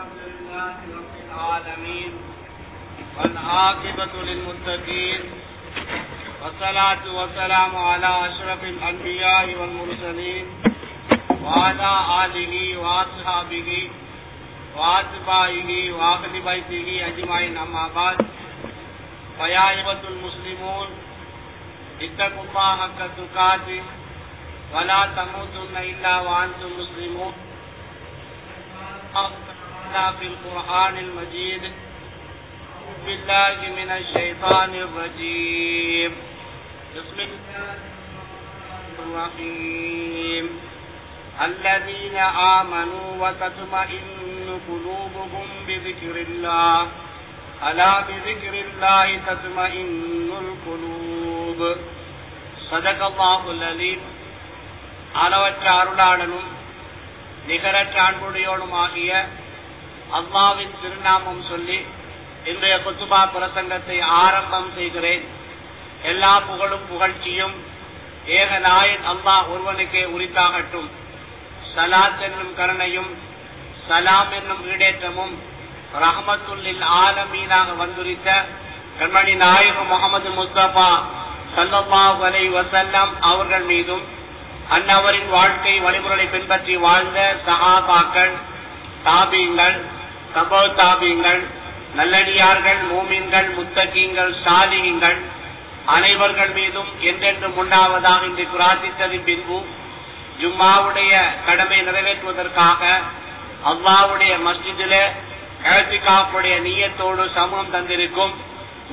الحمد لله رب العالمين والعاقبة للمتقين والصلاة والسلام على أشرف الأنبياء والمرسلين وعلى آله وأصحابه وأتباعه وأهل بيته أجمعين. أما بعد، فيا أيها المسلمون، اتقوا الله حق تقاته ولا تموتن إلا وأنتم مسلمون. قال في القرآن المجيد أعوذ بالله من الشيطان الرجيم بسم الله الرحيم الذين آمنوا وتطمئن قلوبهم بذكر الله ألا بذكر الله تطمئن القلوب صدق الله العليم அளவற்ற அருளாளனும் நிகரற்ற அன்புடையோனுமாகிய அல்லாவின் திருநாமம் சொல்லி இன்றைய குத்துபா பிரசங்கத்தை ஆரம்பம் செய்கிறேன். எல்லா புகழும் புகழ்ச்சியும் ஏக நாயன் அல்லாஹ் ஒருவனுக்கே உரித்தாகட்டும். சலாத் என்னும் கருணையும் சலாம் என்னும் ஈடேற்றமும் ரஹமத்துல்லில் ஆலமீனாக வந்துரித்த கண்மணி நாயகம் முகமது முஸ்தபா சல்லமா வலை வஸல்லம் அவர்கள் மீதும் அன்னவரின் வாழ்க்கை வழிமுறை பின்பற்றி வாழ்ந்த சஹாபாக்கள் தாபியங்கள் சபோ தாபியங்கள் நல்லடியார்கள் மூமின்கள் முத்தகீங்கள் சாலிகங்கள் அனைவர்கள் மீதும் என்றென்று முன்னாவதாக இன்று பிரார்த்தித்ததின் பின்பு ஜும்மாவுடைய கடமை நிறைவேற்றுவதற்காக அல்லாவுடைய மஸ்ஜிதிலே கழத்திகாப்புடைய நீயத்தோடு சமூகம் தந்திருக்கும்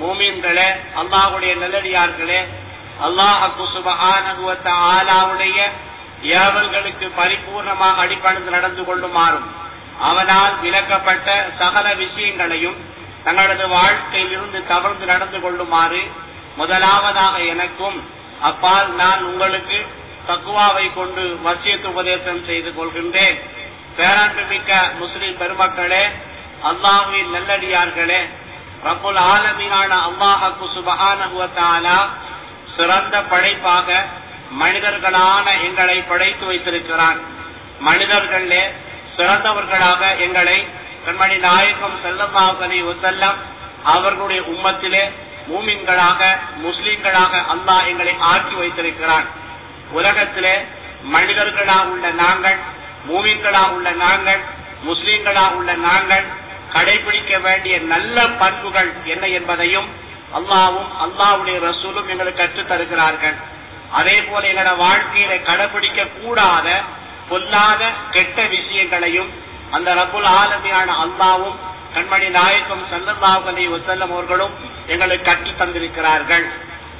மூமின்களே அல்லாஹுடைய நல்லடியார்களே அல்லாஹு சுபஹானகுவத்த ஆலாவுடைய ஏவல்களுக்கு பரிபூர்ணமாக அடிப்படையில் நடந்து கொள்ளுமாறும். அவனால் விளக்கப்பட்ட சகல விஷயங்களையும் தங்களது வாழ்க்கையிலிருந்து இருந்து நடந்து கொள்ளுமாறு முதலாவதாக எனக்கும் அப்பால் நான் உங்களுக்கு தக்குவாவை கொண்டு வசியத்து உபதேசம் செய்து கொள்கின்றேன். பேராண்டு மிக்க முஸ்லிம் பெருமக்களே அல்லாஹுவின் நல்லடியார்களே ரப்புல் ஆலமீனான அல்லாஹக்கு சுபஹானகுவத்தாலா சிறந்த படைப்பாக மனிதர்களான எங்களை படைத்து வைத்திருக்கிறான். மனிதர்களே சிறந்தவர்களாக எங்களை கண்மணி நாயகம் செல்லமாகனை செல்லம் அவர்களுடைய உம்மத்திலே மூமின்களாக முஸ்லீம்களாக அல்லாஹ் எங்களை ஆக்கி வைத்திருக்கிறான் உலகத்திலே மனிதர்களாக உள்ள நாங்கள் மூமின்களாக உள்ள நாங்கள் முஸ்லீம்களாக உள்ள நாங்கள் கடைபிடிக்க வேண்டிய நல்ல பண்புகள் என்ன என்பதையும் அல்லாவும் அல்லாவுடைய ரசூலும் எங்களுக்கு கற்றுத் தருகிறார்கள் அதே போல எங்களோட வாழ்க்கையில கடைபிடிக்க கூடாத பொல்லாத கெட்ட விஷயங்களையும் அந்த ரபுல் ஆலமியான அல்லாவும் கண்மணி நாயக்கம் சல்லல்லாஹலி வசல்லம் அவர்களும் எங்களுக்கு கட்டி தந்திருக்கிறார்கள்.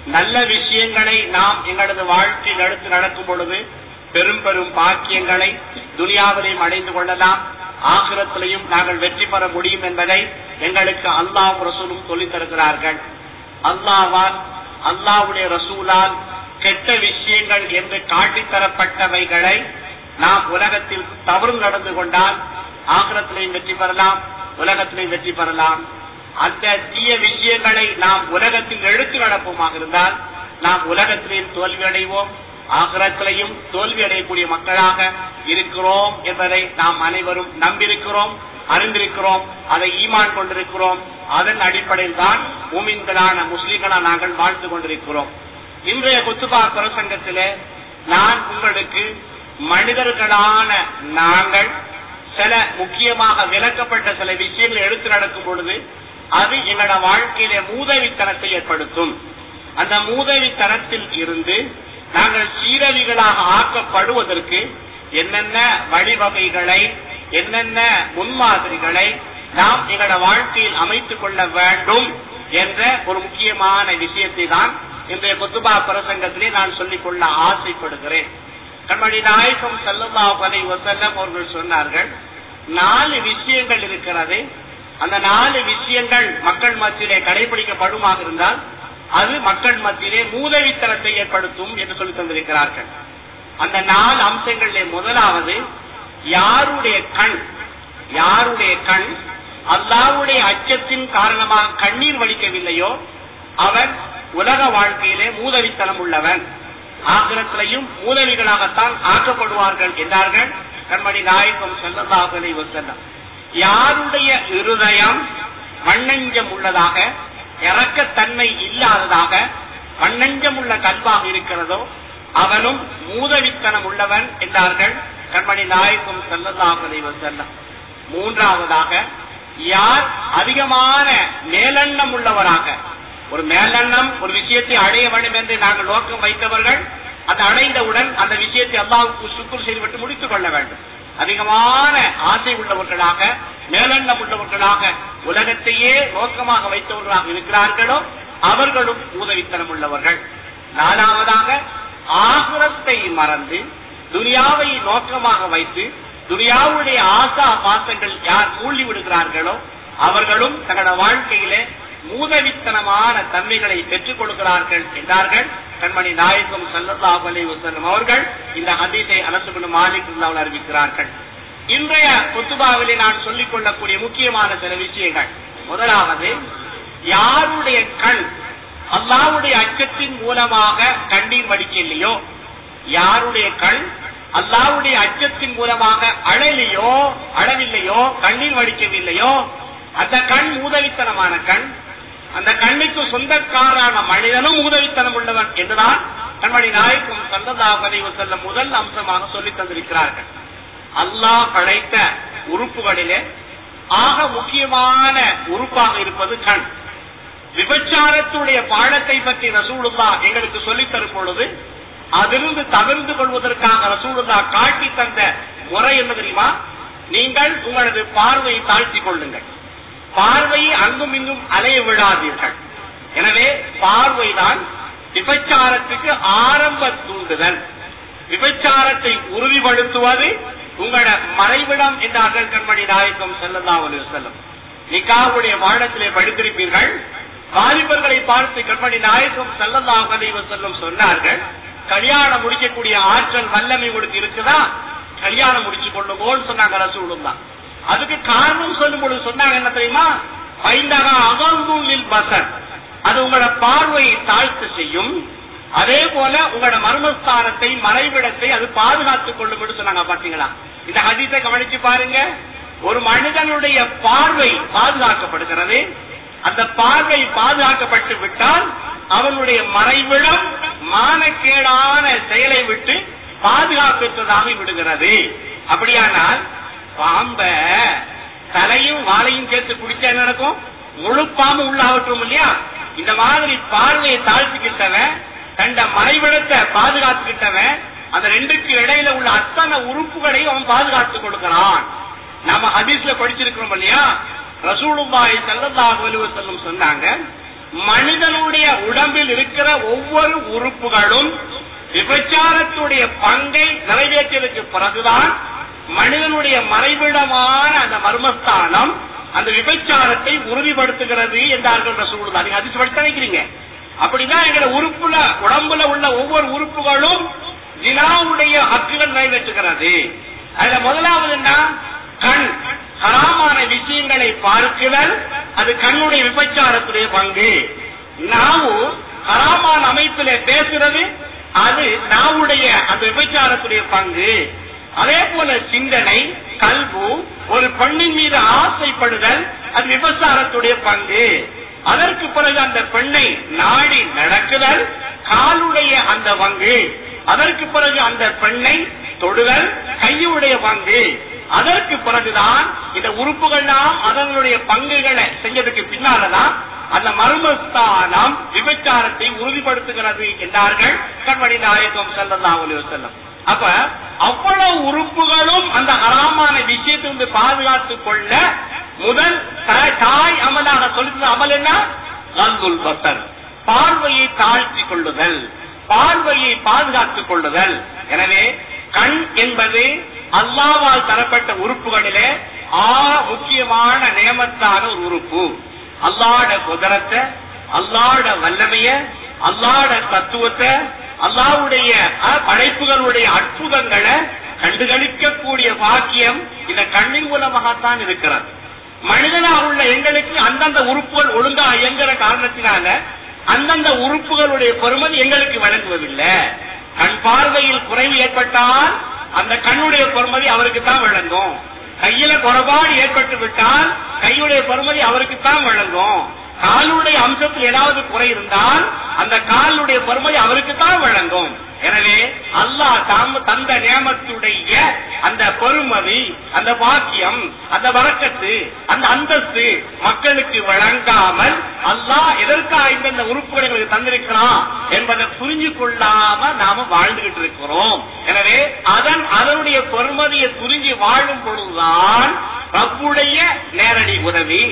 நல்ல விஷயங்களை நாம் எங்களது வாழ்க்கையில் எடுத்து நடக்கும் பொழுது பெரும் பெரும் பாக்கியங்களை துனியாவிலையும் அடைந்து கொள்ளலாம். ஆகிரத்திலையும் நாங்கள் வெற்றி பெற முடியும் என்பதை எங்களுக்கு அல்லாஹ் ரசூலும் சொல்லித் தருகிறார்கள். அல்லாவால் அல்லாவுடைய ரசூலால் கெட்ட விஷயங்கள் என்று காட்டித்தரப்பட்டவைகளை நாம் உலகத்தில் தவறு நடந்து கொண்டால் ஆகிரத்திலையும் வெற்றி பெறலாம் உலகத்திலையும் வெற்றி பெறலாம். அந்த தீய விஷயங்களை நாம் உலகத்தில் எழுத்து நடப்போமாக இருந்தால் நாம் உலகத்திலையும் தோல்வி அடைவோம் ஆகிரத்திலையும் தோல்வி அடையக்கூடிய மக்களாக இருக்கிறோம் என்பதை நாம் அனைவரும் நம்பியிருக்கிறோம் அறிந்திருக்கிறோம் அதை ஈமான் கொண்டிருக்கிறோம். அதன் அடிப்படையில் தான் மூமின்களான முஸ்லிம்களா நாங்கள் வாழ்ந்து கொண்டிருக்கிறோம். இன்றைய குத்துபா பிரசங்கத்திலே நான் உங்களுக்கு மனிதர்களான நாங்கள் சில முக்கியமாக விளக்கப்பட்ட சில விஷயங்களை எடுத்து நடக்கும் பொழுது அது எங்களோட வாழ்க்கையில மூதவித்தனத்தை ஏற்படுத்தும். அந்த மூதவித்தனத்தில் இருந்து நாங்கள் சீரவிகளாக ஆக்கப்படுவதற்கு என்னென்ன வழிவகைகளை என்னென்ன முன்மாதிரிகளை நாம் எங்களோட வாழ்க்கையில் அமைத்துக் கொள்ள வேண்டும் என்ற ஒரு முக்கியமான விஷயத்தை தான் இன்றைய கொத்துபா பிரசங்கத்திலே நான் சொல்லிக் கொள்ள ஆசைப்படுகிறேன். கண்மணி நாயகம் செல்லல்லா பலை வசல்லம் அவர்கள் சொன்னார்கள் நாலு விஷயங்கள் இருக்கிறது. அந்த நாலு விஷயங்கள் மக்கள் மத்தியிலே கடைபிடிக்கப்படுமாக இருந்தால் அது மக்கள் மத்தியிலே மூதவித்தனத்தை ஏற்படுத்தும் என்று சொல்லி தந்திருக்கிறார்கள். அந்த நாலு அம்சங்களிலே முதலாவது யாருடைய கண் யாருடைய கண் அல்லாவுடைய அச்சத்தின் காரணமாக கண்ணீர் வலிக்கவில்லையோ அவன் உலக வாழ்க்கையிலே மூதவித்தனம் உள்ளவன். ஆகிரத்திலையும் மூதவிகளாகத்தான் ஆக்கப்படுவார்கள் என்றார்கள் கண்மணி நாயகம் செல்லல்லாஹலை வசல்லம் யாருடைய இருதயம் வண்ணஞ்சம் உள்ளதாக இறக்கத்தன்மை இல்லாததாக வண்ணஞ்சம் உள்ள கல்வாக இருக்கிறதோ அவனும் மூதவித்தனம் உள்ளவன் என்றார்கள் கண்மணி நாயகம் செல்லல்லாஹலை செல்லம் மூன்றாவதாக யார் அதிகமான மேலெண்ணம் உள்ளவராக ஒரு மேலெண்ணம் ஒரு விஷயத்தை அடைய வேண்டும் என்று நாங்கள் நோக்கம் வைத்தவர்கள் அது அடைந்தவுடன் அந்த விஷயத்தை அல்லாவுக்கு சுக்குர் செய்துவிட்டு முடித்துக் கொள்ள வேண்டும். அதிகமான ஆசை உள்ளவர்களாக மேலெண்ணம் உள்ளவர்களாக உலகத்தையே நோக்கமாக வைத்தவர்களாக இருக்கிறார்களோ அவர்களும் உதவித்தனம் உள்ளவர்கள். நாலாவதாக ஆகுரத்தை மறந்து துனியாவை நோக்கமாக வைத்து துனியாவுடைய ஆசா பாசங்கள் யார் மூழ்கி விடுகிறார்களோ அவர்களும் தங்களோட வாழ்க்கையிலே மூதவித்தனமான தன்மைகளை பெற்றுக் கொடுக்கிறார்கள் என்றார்கள் கண்மணி நாயகம் சல்லல்லாஹு அலைஹி வஸல்லம் அவர்கள் இந்த ஹதீஸை அனசுபுன் மாலிக் ரலியல்லாஹு அறிவிக்கிறார்கள். இன்றைய கொத்துபாவிலே நான் சொல்லிக் கொள்ளக்கூடிய முக்கியமான சில விஷயங்கள். முதலாவது யாருடைய கண் அல்லாவுடைய அச்சத்தின் மூலமாக கண்ணீர் வடிக்கலையோ? யாருடைய கண் அல்லாவுடைய அச்சத்தின் மூலமாக அழலையோ அழவில்லையோ கண்ணீர் வடிக்கவில்லையோ? அந்த கண் மூதவித்தனமான கண் அந்த கண்ணுக்கு சொந்தக்காரான மனிதனும் உதவித்தனம் உள்ளவன் என்றுதான் கண்மணி நாயக்கும் சல்லதாபதி செல்ல முதல் அம்சமாக சொல்லி தந்திருக்கிறார்கள். அல்லாஹ் படைத்த உறுப்புகளிலே ஆக முக்கியமான உறுப்பாக இருப்பது கண். விபச்சாரத்துடைய பாடத்தை பற்றி ரசூலுல்லா எங்களுக்கு சொல்லித் தரும் பொழுது அதிலிருந்து தவிர்த்து கொள்வதற்காக ரசூலுல்லா காட்டி தந்த முறை என்ன தெரியுமா? நீங்கள் உங்களது பார்வையை தாழ்த்தி கொள்ளுங்கள். பார்வையை அங்கும் இங்கும் அலைய விடாதீர்கள் எனவே பார்வைதான் விபச்சாரத்துக்கு ஆரம்ப தூண்டுதல். விபச்சாரத்தை உறுதிப்படுத்துவது உங்களோட மறைவிடம் என்றார்கள் கண்மணி நாயக்கம் செல்லலாம் செல்லும் நிக்காவுடைய வாழத்திலே படித்திருப்பீர்கள். வாலிபர்களை பார்த்து கண்மணி நாயக்கம் செல்லலாம் செல்லும் சொன்னார்கள் கல்யாணம் முடிக்கக்கூடிய ஆற்றல் வல்லமை உங்களுக்கு இருக்குதா? கல்யாணம் முடிச்சு கொள்ளுங்கோன்னு சொன்னாங்க ரசூலும் தான் அதுக்கு காரணம் சொல்லும் பொழுது சொன்னாங்க என்ன தெரியுமா? ஐந்தகா அகந்தூலில் அது உங்களோட பார்வையை தாழ்த்து செய்யும். அதே போல உங்களோட மர்மஸ்தானத்தை மறைவிடத்தை அது பாதுகாத்துக் கொள்ளும் என்று சொன்னாங்க பாத்தீங்களா இந்த ஹதீஸை கவனிச்சு பாருங்க. ஒரு மனிதனுடைய பார்வை பாதுகாக்கப்படுகிறது. அந்த பார்வை பாதுகாக்கப்பட்டு விட்டால் அவனுடைய மறைவிடம் மானக்கேடான செயலை விட்டு பாதுகாப்பற்றதாக விடுகிறது. அப்படியானால் பாம்ப தலையும் வாழையும் சேர்த்து குடிச்சா என்ன நடக்கும்? முழு பாம்பு உள்ளாகட்டும் இல்லையா? இந்த மாதிரி பார்வையை தாழ்த்திக்கிட்டவன் கண்ட மறைவிடத்தை பாதுகாத்துக்கிட்டவன் அந்த ரெண்டுக்கு இடையில உள்ள அத்தனை உறுப்புகளையும் அவன் பாதுகாத்துக் கொடுக்கிறான். நாம ஹதீஸ்ல படிச்சிருக்கிறோம் இல்லையா? ரசூலுபாய் செல்லதாக அலைஹி செல்லும் சொன்னாங்க மனிதனுடைய உடம்பில் இருக்கிற ஒவ்வொரு உறுப்புகளும் விபச்சாரத்துடைய பங்கை நிறைவேற்றியதற்கு பிறகுதான் மனிதனுடைய மறைவிடமான அந்த மர்மஸ்தானம் அந்த விபச்சாரத்தை உறுதிப்படுத்துகிறது என்றார்கள் ரசூலுல்லாஹி. நீங்க அதிர்ச்சி படித்து நினைக்கிறீங்க. அப்படின்னா எங்களை உறுப்புல உடம்புல உள்ள ஒவ்வொரு உறுப்புகளும் ஜினாவுடைய ஹக்குகள் நிறைவேற்றுகிறது. அதுல முதலாவது என்ன? கண். ஹராமான விஷயங்களை பார்க்குதல் அது கண்ணுடைய விபச்சாரத்துடைய பங்கு. நாவு ஹராமான அமைப்பில பேசுறது அது நாவுடைய அந்த விபச்சாரத்துடைய பங்கு. அதே போல சிந்தனை கல்வு ஒரு பெண்ணின் மீது ஆசைப்படுதல் அது விபச்சாரத்துடைய பங்கு. அதற்கு பிறகு அந்த பெண்ணை நாடி நடக்குதல் காலுடைய அந்த பங்கு. அதற்கு பிறகு அந்த பெண்ணை தொடுதல் கையுடைய பங்கு. அதற்கு பிறகுதான் இந்த உறுப்புகள்லாம் அதனுடைய பங்குகளை செஞ்சதுக்கு பின்னாலதான் அந்த மர்மஸ்தானம் விபச்சாரத்தை உறுதிப்படுத்துகிறது என்றார்கள் கண்மணி நாயகம் செல்லலாம் செல்லம் அப்ப அவ்வளவு உறுப்புகளும் அந்த ஹராமான விஷயத்திலிருந்து பாதுகாத்துக் கொள்ள முதல் த- தாய் அமலாக சொல்லுகிற அமல் என்ன? கல்குல் பசர் பார்வையை தாழ்த்தி கொள்ளுதல். பார்வையை பாதுகாத்துக் கொள்ளுதல். எனவே கண் என்பது அல்லாவால் தரப்பட்ட உறுப்புகளிலே ஆ முக்கியமான நியமத்தான ஒரு உறுப்பு. அல்லாட குதிரத்தை அல்லாட வல்லமைய அல்லாட தத்துவத்தை அல்லாவுடைய படைப்புகளுடைய அற்புதங்களை கண்டுகளிக்கக்கூடிய பாக்கியம் இந்த கண்ணின் மூலமாகத்தான் இருக்கிறது. மனிதனாக உள்ள எங்களுக்கு அந்தந்த உறுப்புகள் ஒழுங்கா இயங்குற காரணத்தினால அந்தந்த உறுப்புகளுடைய பெருமதி எங்களுக்கு வழங்குவதில்லை. கண் பார்வையில் குறைவு ஏற்பட்டால் அந்த கண்ணுடைய பெருமதி அவருக்கு தான் வழங்கும். கையில குறைபாடு ஏற்பட்டு விட்டால் கையுடைய பெருமதி அவருக்குத்தான் வழங்கும். காலுடைய அம்சத்தில் ஏதாவது குறை இருந்தால் அந்த காலுடைய பெருமதி அவருக்குத்தான் வழங்கும். எனவே அல்லாஹ் தாம் தந்த நியமத்துடைய அந்த பொறுமதி அந்த பாக்கியம் அந்த வரக்கத்து அந்த அந்தஸ்து மக்களுக்கு வழங்காமல் அல்லாஹ் எதற்காக இந்தந்த உறுப்புகளை தந்திருக்கிறான் என்பதை புரிஞ்சு கொள்ளாம நாம வாழ்ந்துகிட்டு இருக்கிறோம். எனவே அதன் அதனுடைய பெருமதியை புரிஞ்சு வாழும் பொழுதுதான் ரப்புடைய நேரடி உதவி.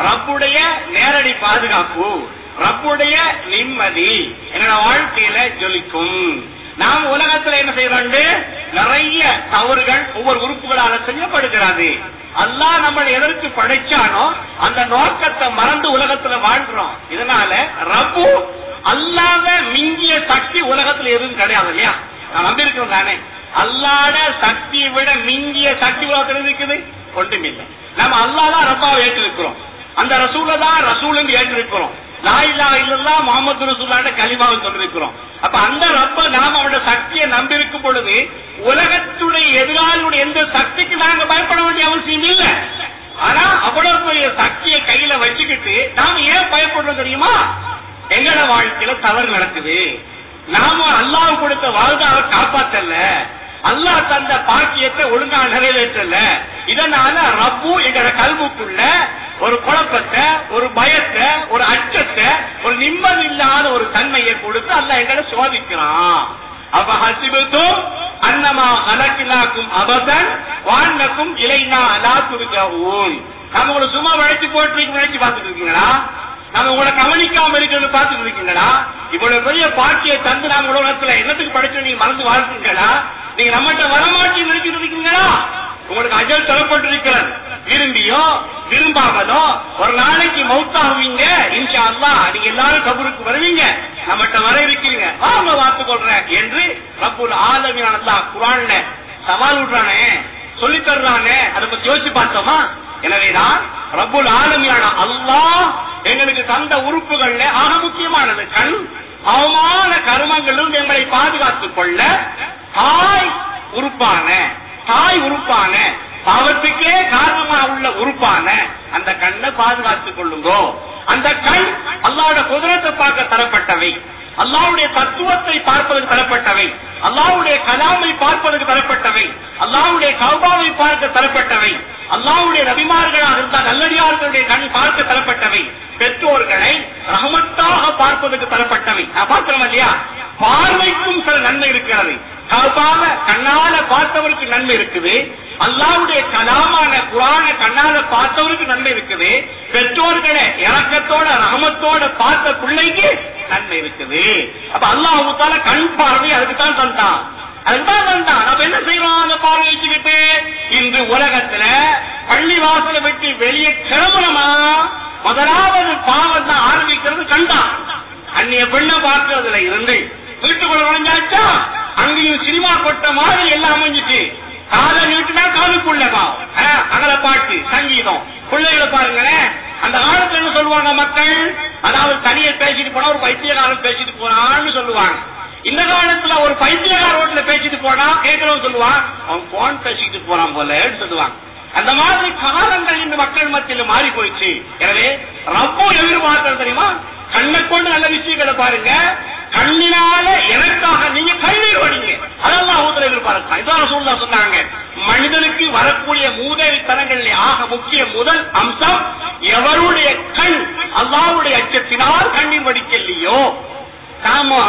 ரப்புடைய நேரடி பாதுகாப்பு ரப்புடைய நிம்மதி. என்னோட வாழ்க்கையில ஜொலிக்கும். நாம் உலகத்துல என்ன செய்யறாண்டு? நிறைய தவறுகள் ஒவ்வொரு உறுப்புகளால செய்யப்படுகிறது. அல்லாஹ் நம்ம எதற்கு படைச்சானோ அந்த நோக்கத்தை மறந்து உலகத்துல வாழ்றோம் இதனால ரப்பு அல்லாத மிஞ்சிய சக்தி உலகத்துல எதுவும் கிடையாது இல்லையா? நான் நம்பியிருக்கிறோம் தானே அல்லாத சக்தியை விட மிஞ்சிய சக்தி உலகத்துல இருக்குது? ஒன்றுமில்லை நம்ம அல்லாதான் ரப்பாவை ஏற்றிருக்கிறோம். அந்த ரசூல தான் ரசூல் என்று ஏற்றிருக்கிறோம். லாயிலா இல்லல்லா முகமது ரசூலான கலிமாவை சொல்லிருக்கிறோம். அப்ப அந்த ரப்ப நாம் அவனோட சக்தியை நம்பி இருக்கும் பொழுது உலகத்துடைய எதிராளியுடைய எந்த சக்திக்கு நாங்க பயப்பட வேண்டிய அவசியம் இல்ல. ஆனா அவ்வளவு பெரிய சக்தியை கையில வச்சுக்கிட்டு நாம ஏன் பயப்படுறோம் தெரியுமா? எங்கட வாழ்க்கையில தவறு நடக்குது. நாம அல்லாஹ் கொடுத்த வாழ்ந்தாவை காப்பாத்தல. அல்லாஹ் தந்த பாக்கியத்தை ஒழுங்கா நிறைவேற்றல. இதனால ரப்பு எங்களோட கல்வுக்குள்ள ஒரு குழப்பத்தை ஒரு பயத்தை ஒரு அச்சத்தை ஒரு நிம்மதி இல்லாத ஒரு தன்மையை கொடுத்து அல்ல எங்களை சோதிக்கிறான். அப்ப ஹசிபத்தும் அன்னமா அலக்கிலாக்கும் அபதன் வானக்கும் இலைனா அலா துருஜாவும் நம்ம உங்களை சும்மா வளைச்சு போட்டு நினைச்சு பார்த்துட்டு இருக்கீங்களா? நம்ம உங்களை கவனிக்காம இருக்கிறது பார்த்துட்டு இருக்கீங்களா? இவ்வளவு பெரிய பாக்கியை தந்து நாம உலகத்துல என்னத்துக்கு படிச்சு நீங்க மறந்து வாழ்க்கீங்களா நீங்க நம்மகிட்ட வரமாட்டி நினைச்சிட்டு இருக்கீங்களா? உங்களுக்கு அஜல் தரப்பட்டிருக்கிறது. விரும்பியோ விரும்பாமலோ ஒரு நாளைக்கு மௌத்தாகுவீங்க இன்ஷா அல்லா நீங்க எல்லாரும் கபருக்கு வருவீங்க. நம்மகிட்ட வர இருக்கிறீங்க வாங்க பார்த்து கொள்றேன் என்று ரப்புல் ஆலமியான குரான் குரான்ல சவால் விடுறானே சொல்லி தர்றானே. அதை பத்தி யோசிச்சு பார்த்தோமா? எனவேதான் ரப்புல் ஆலமியான அல்லாஹ் எங்களுக்கு தந்த உறுப்புகள்ல ஆக முக்கியமானது. கண் அவமான கருமங்களும் எங்களை பாதுகாத்துக் கொள்ள தாய் உறுப்பான. தாய் உறுப்பான பாவத்துக்கே காரணமா உள்ள உறுப்பான அந்த கண்ணை பாதுகாத்துக் கொள்ளுங்கோ. அந்த கண் அல்லாவோட குதிரத்தை பார்க்க தரப்பட்டவை. அல்லாவுடைய தத்துவத்தை பார்ப்பதற்கு தரப்பட்டவை. அல்லாவுடைய கலாமை பார்ப்பதற்கு தரப்பட்டவை. அல்லாவுடைய கௌபாவை பார்க்க தரப்பட்டவை. அல்லாவுடைய ரபிமார்களாக இருந்தால் நல்லடியார்களுடைய கண் பார்க்க தரப்பட்டவை. பெற்றோர்களை ரஹமத்தாக பார்ப்பதற்கு தரப்பட்டவை. பார்க்கிறோம் இல்லையா? பார்வைக்கும் சில நன்மை இருக்கிறது. கௌபாவ கண்ணால பார்த்தவருக்கு நன்மை இருக்குது. அல்லாவுடைய கலாமான குரான கண்ணால பார்த்தவருக்கு நன்மை இருக்குது. பெற்றோர்களை இறக்கத்தோட ரகமத்தோட பார்த்த பிள்ளைக்கு நன்மை இருக்குது. அப்ப அல்லாஹால கண் பார்வை அதுக்குத்தான் தந்தான். அதுதான் தந்தான். நம்ம என்ன செய்யறோம் அந்த பார்வை வச்சுக்கிட்டு இன்று உலகத்துல பள்ளி வாசலை விட்டு வெளியே கிளம்பணுமா முதலாவது பாவம் தான் ஆரம்பிக்கிறது கண்டான் அந்நிய பெண்ணை பார்க்கறதுல இருந்து வீட்டுக்குள்ள நுழைஞ்சாச்சா அங்கேயும் சினிமா கொட்ட மாதிரி எல்லாம் அமைஞ்சிட்டு காலை நீட்டுனா காலுக்குள்ள அகல பாட்டு சங்கீதம். பிள்ளைகளை பாருங்களேன். அந்த காலத்துல என்ன சொல்லுவாங்க மக்கள்? அதாவது தனியை பேசிட்டு போனா ஒரு பைத்தியகாரன் பேசிட்டு போனான்னு சொல்லுவாங்க. இந்த காலத்துல ஒரு பைத்தியகார ரோட்ல பேசிட்டு போனா கேட்கிறவன் சொல்லுவான் அவன் போன் பேசிட்டு போறான் போலன்னு சொல்லுவாங்க. அந்த மாதிரி காலங்கள் இந்த மக்கள் மத்தியில் மாறி போயிடுச்சு எனவே ரப்போ எதிர்பார்க்கிறது தெரியுமா? கண்ணை கொண்டு நல்ல விஷயங்களை பாருங்க. கண்ணினால எனக்காக நீங்க கண்ணீர் வடிங்க. அதெல்லாம் ஊத்துல எதிர்பார்க்கலாம் இதான் சூழ்நிலை சொன்னாங்க. மனிதனுக்கு வரக்கூடிய மூதவித்தனங்கள் ஆக முக்கிய முதல் அம்சம் எவருடைய கண் அல்லாவுடைய அச்சத்தினால் கண்ணீர் வடிக்கலையோ? ஆமா.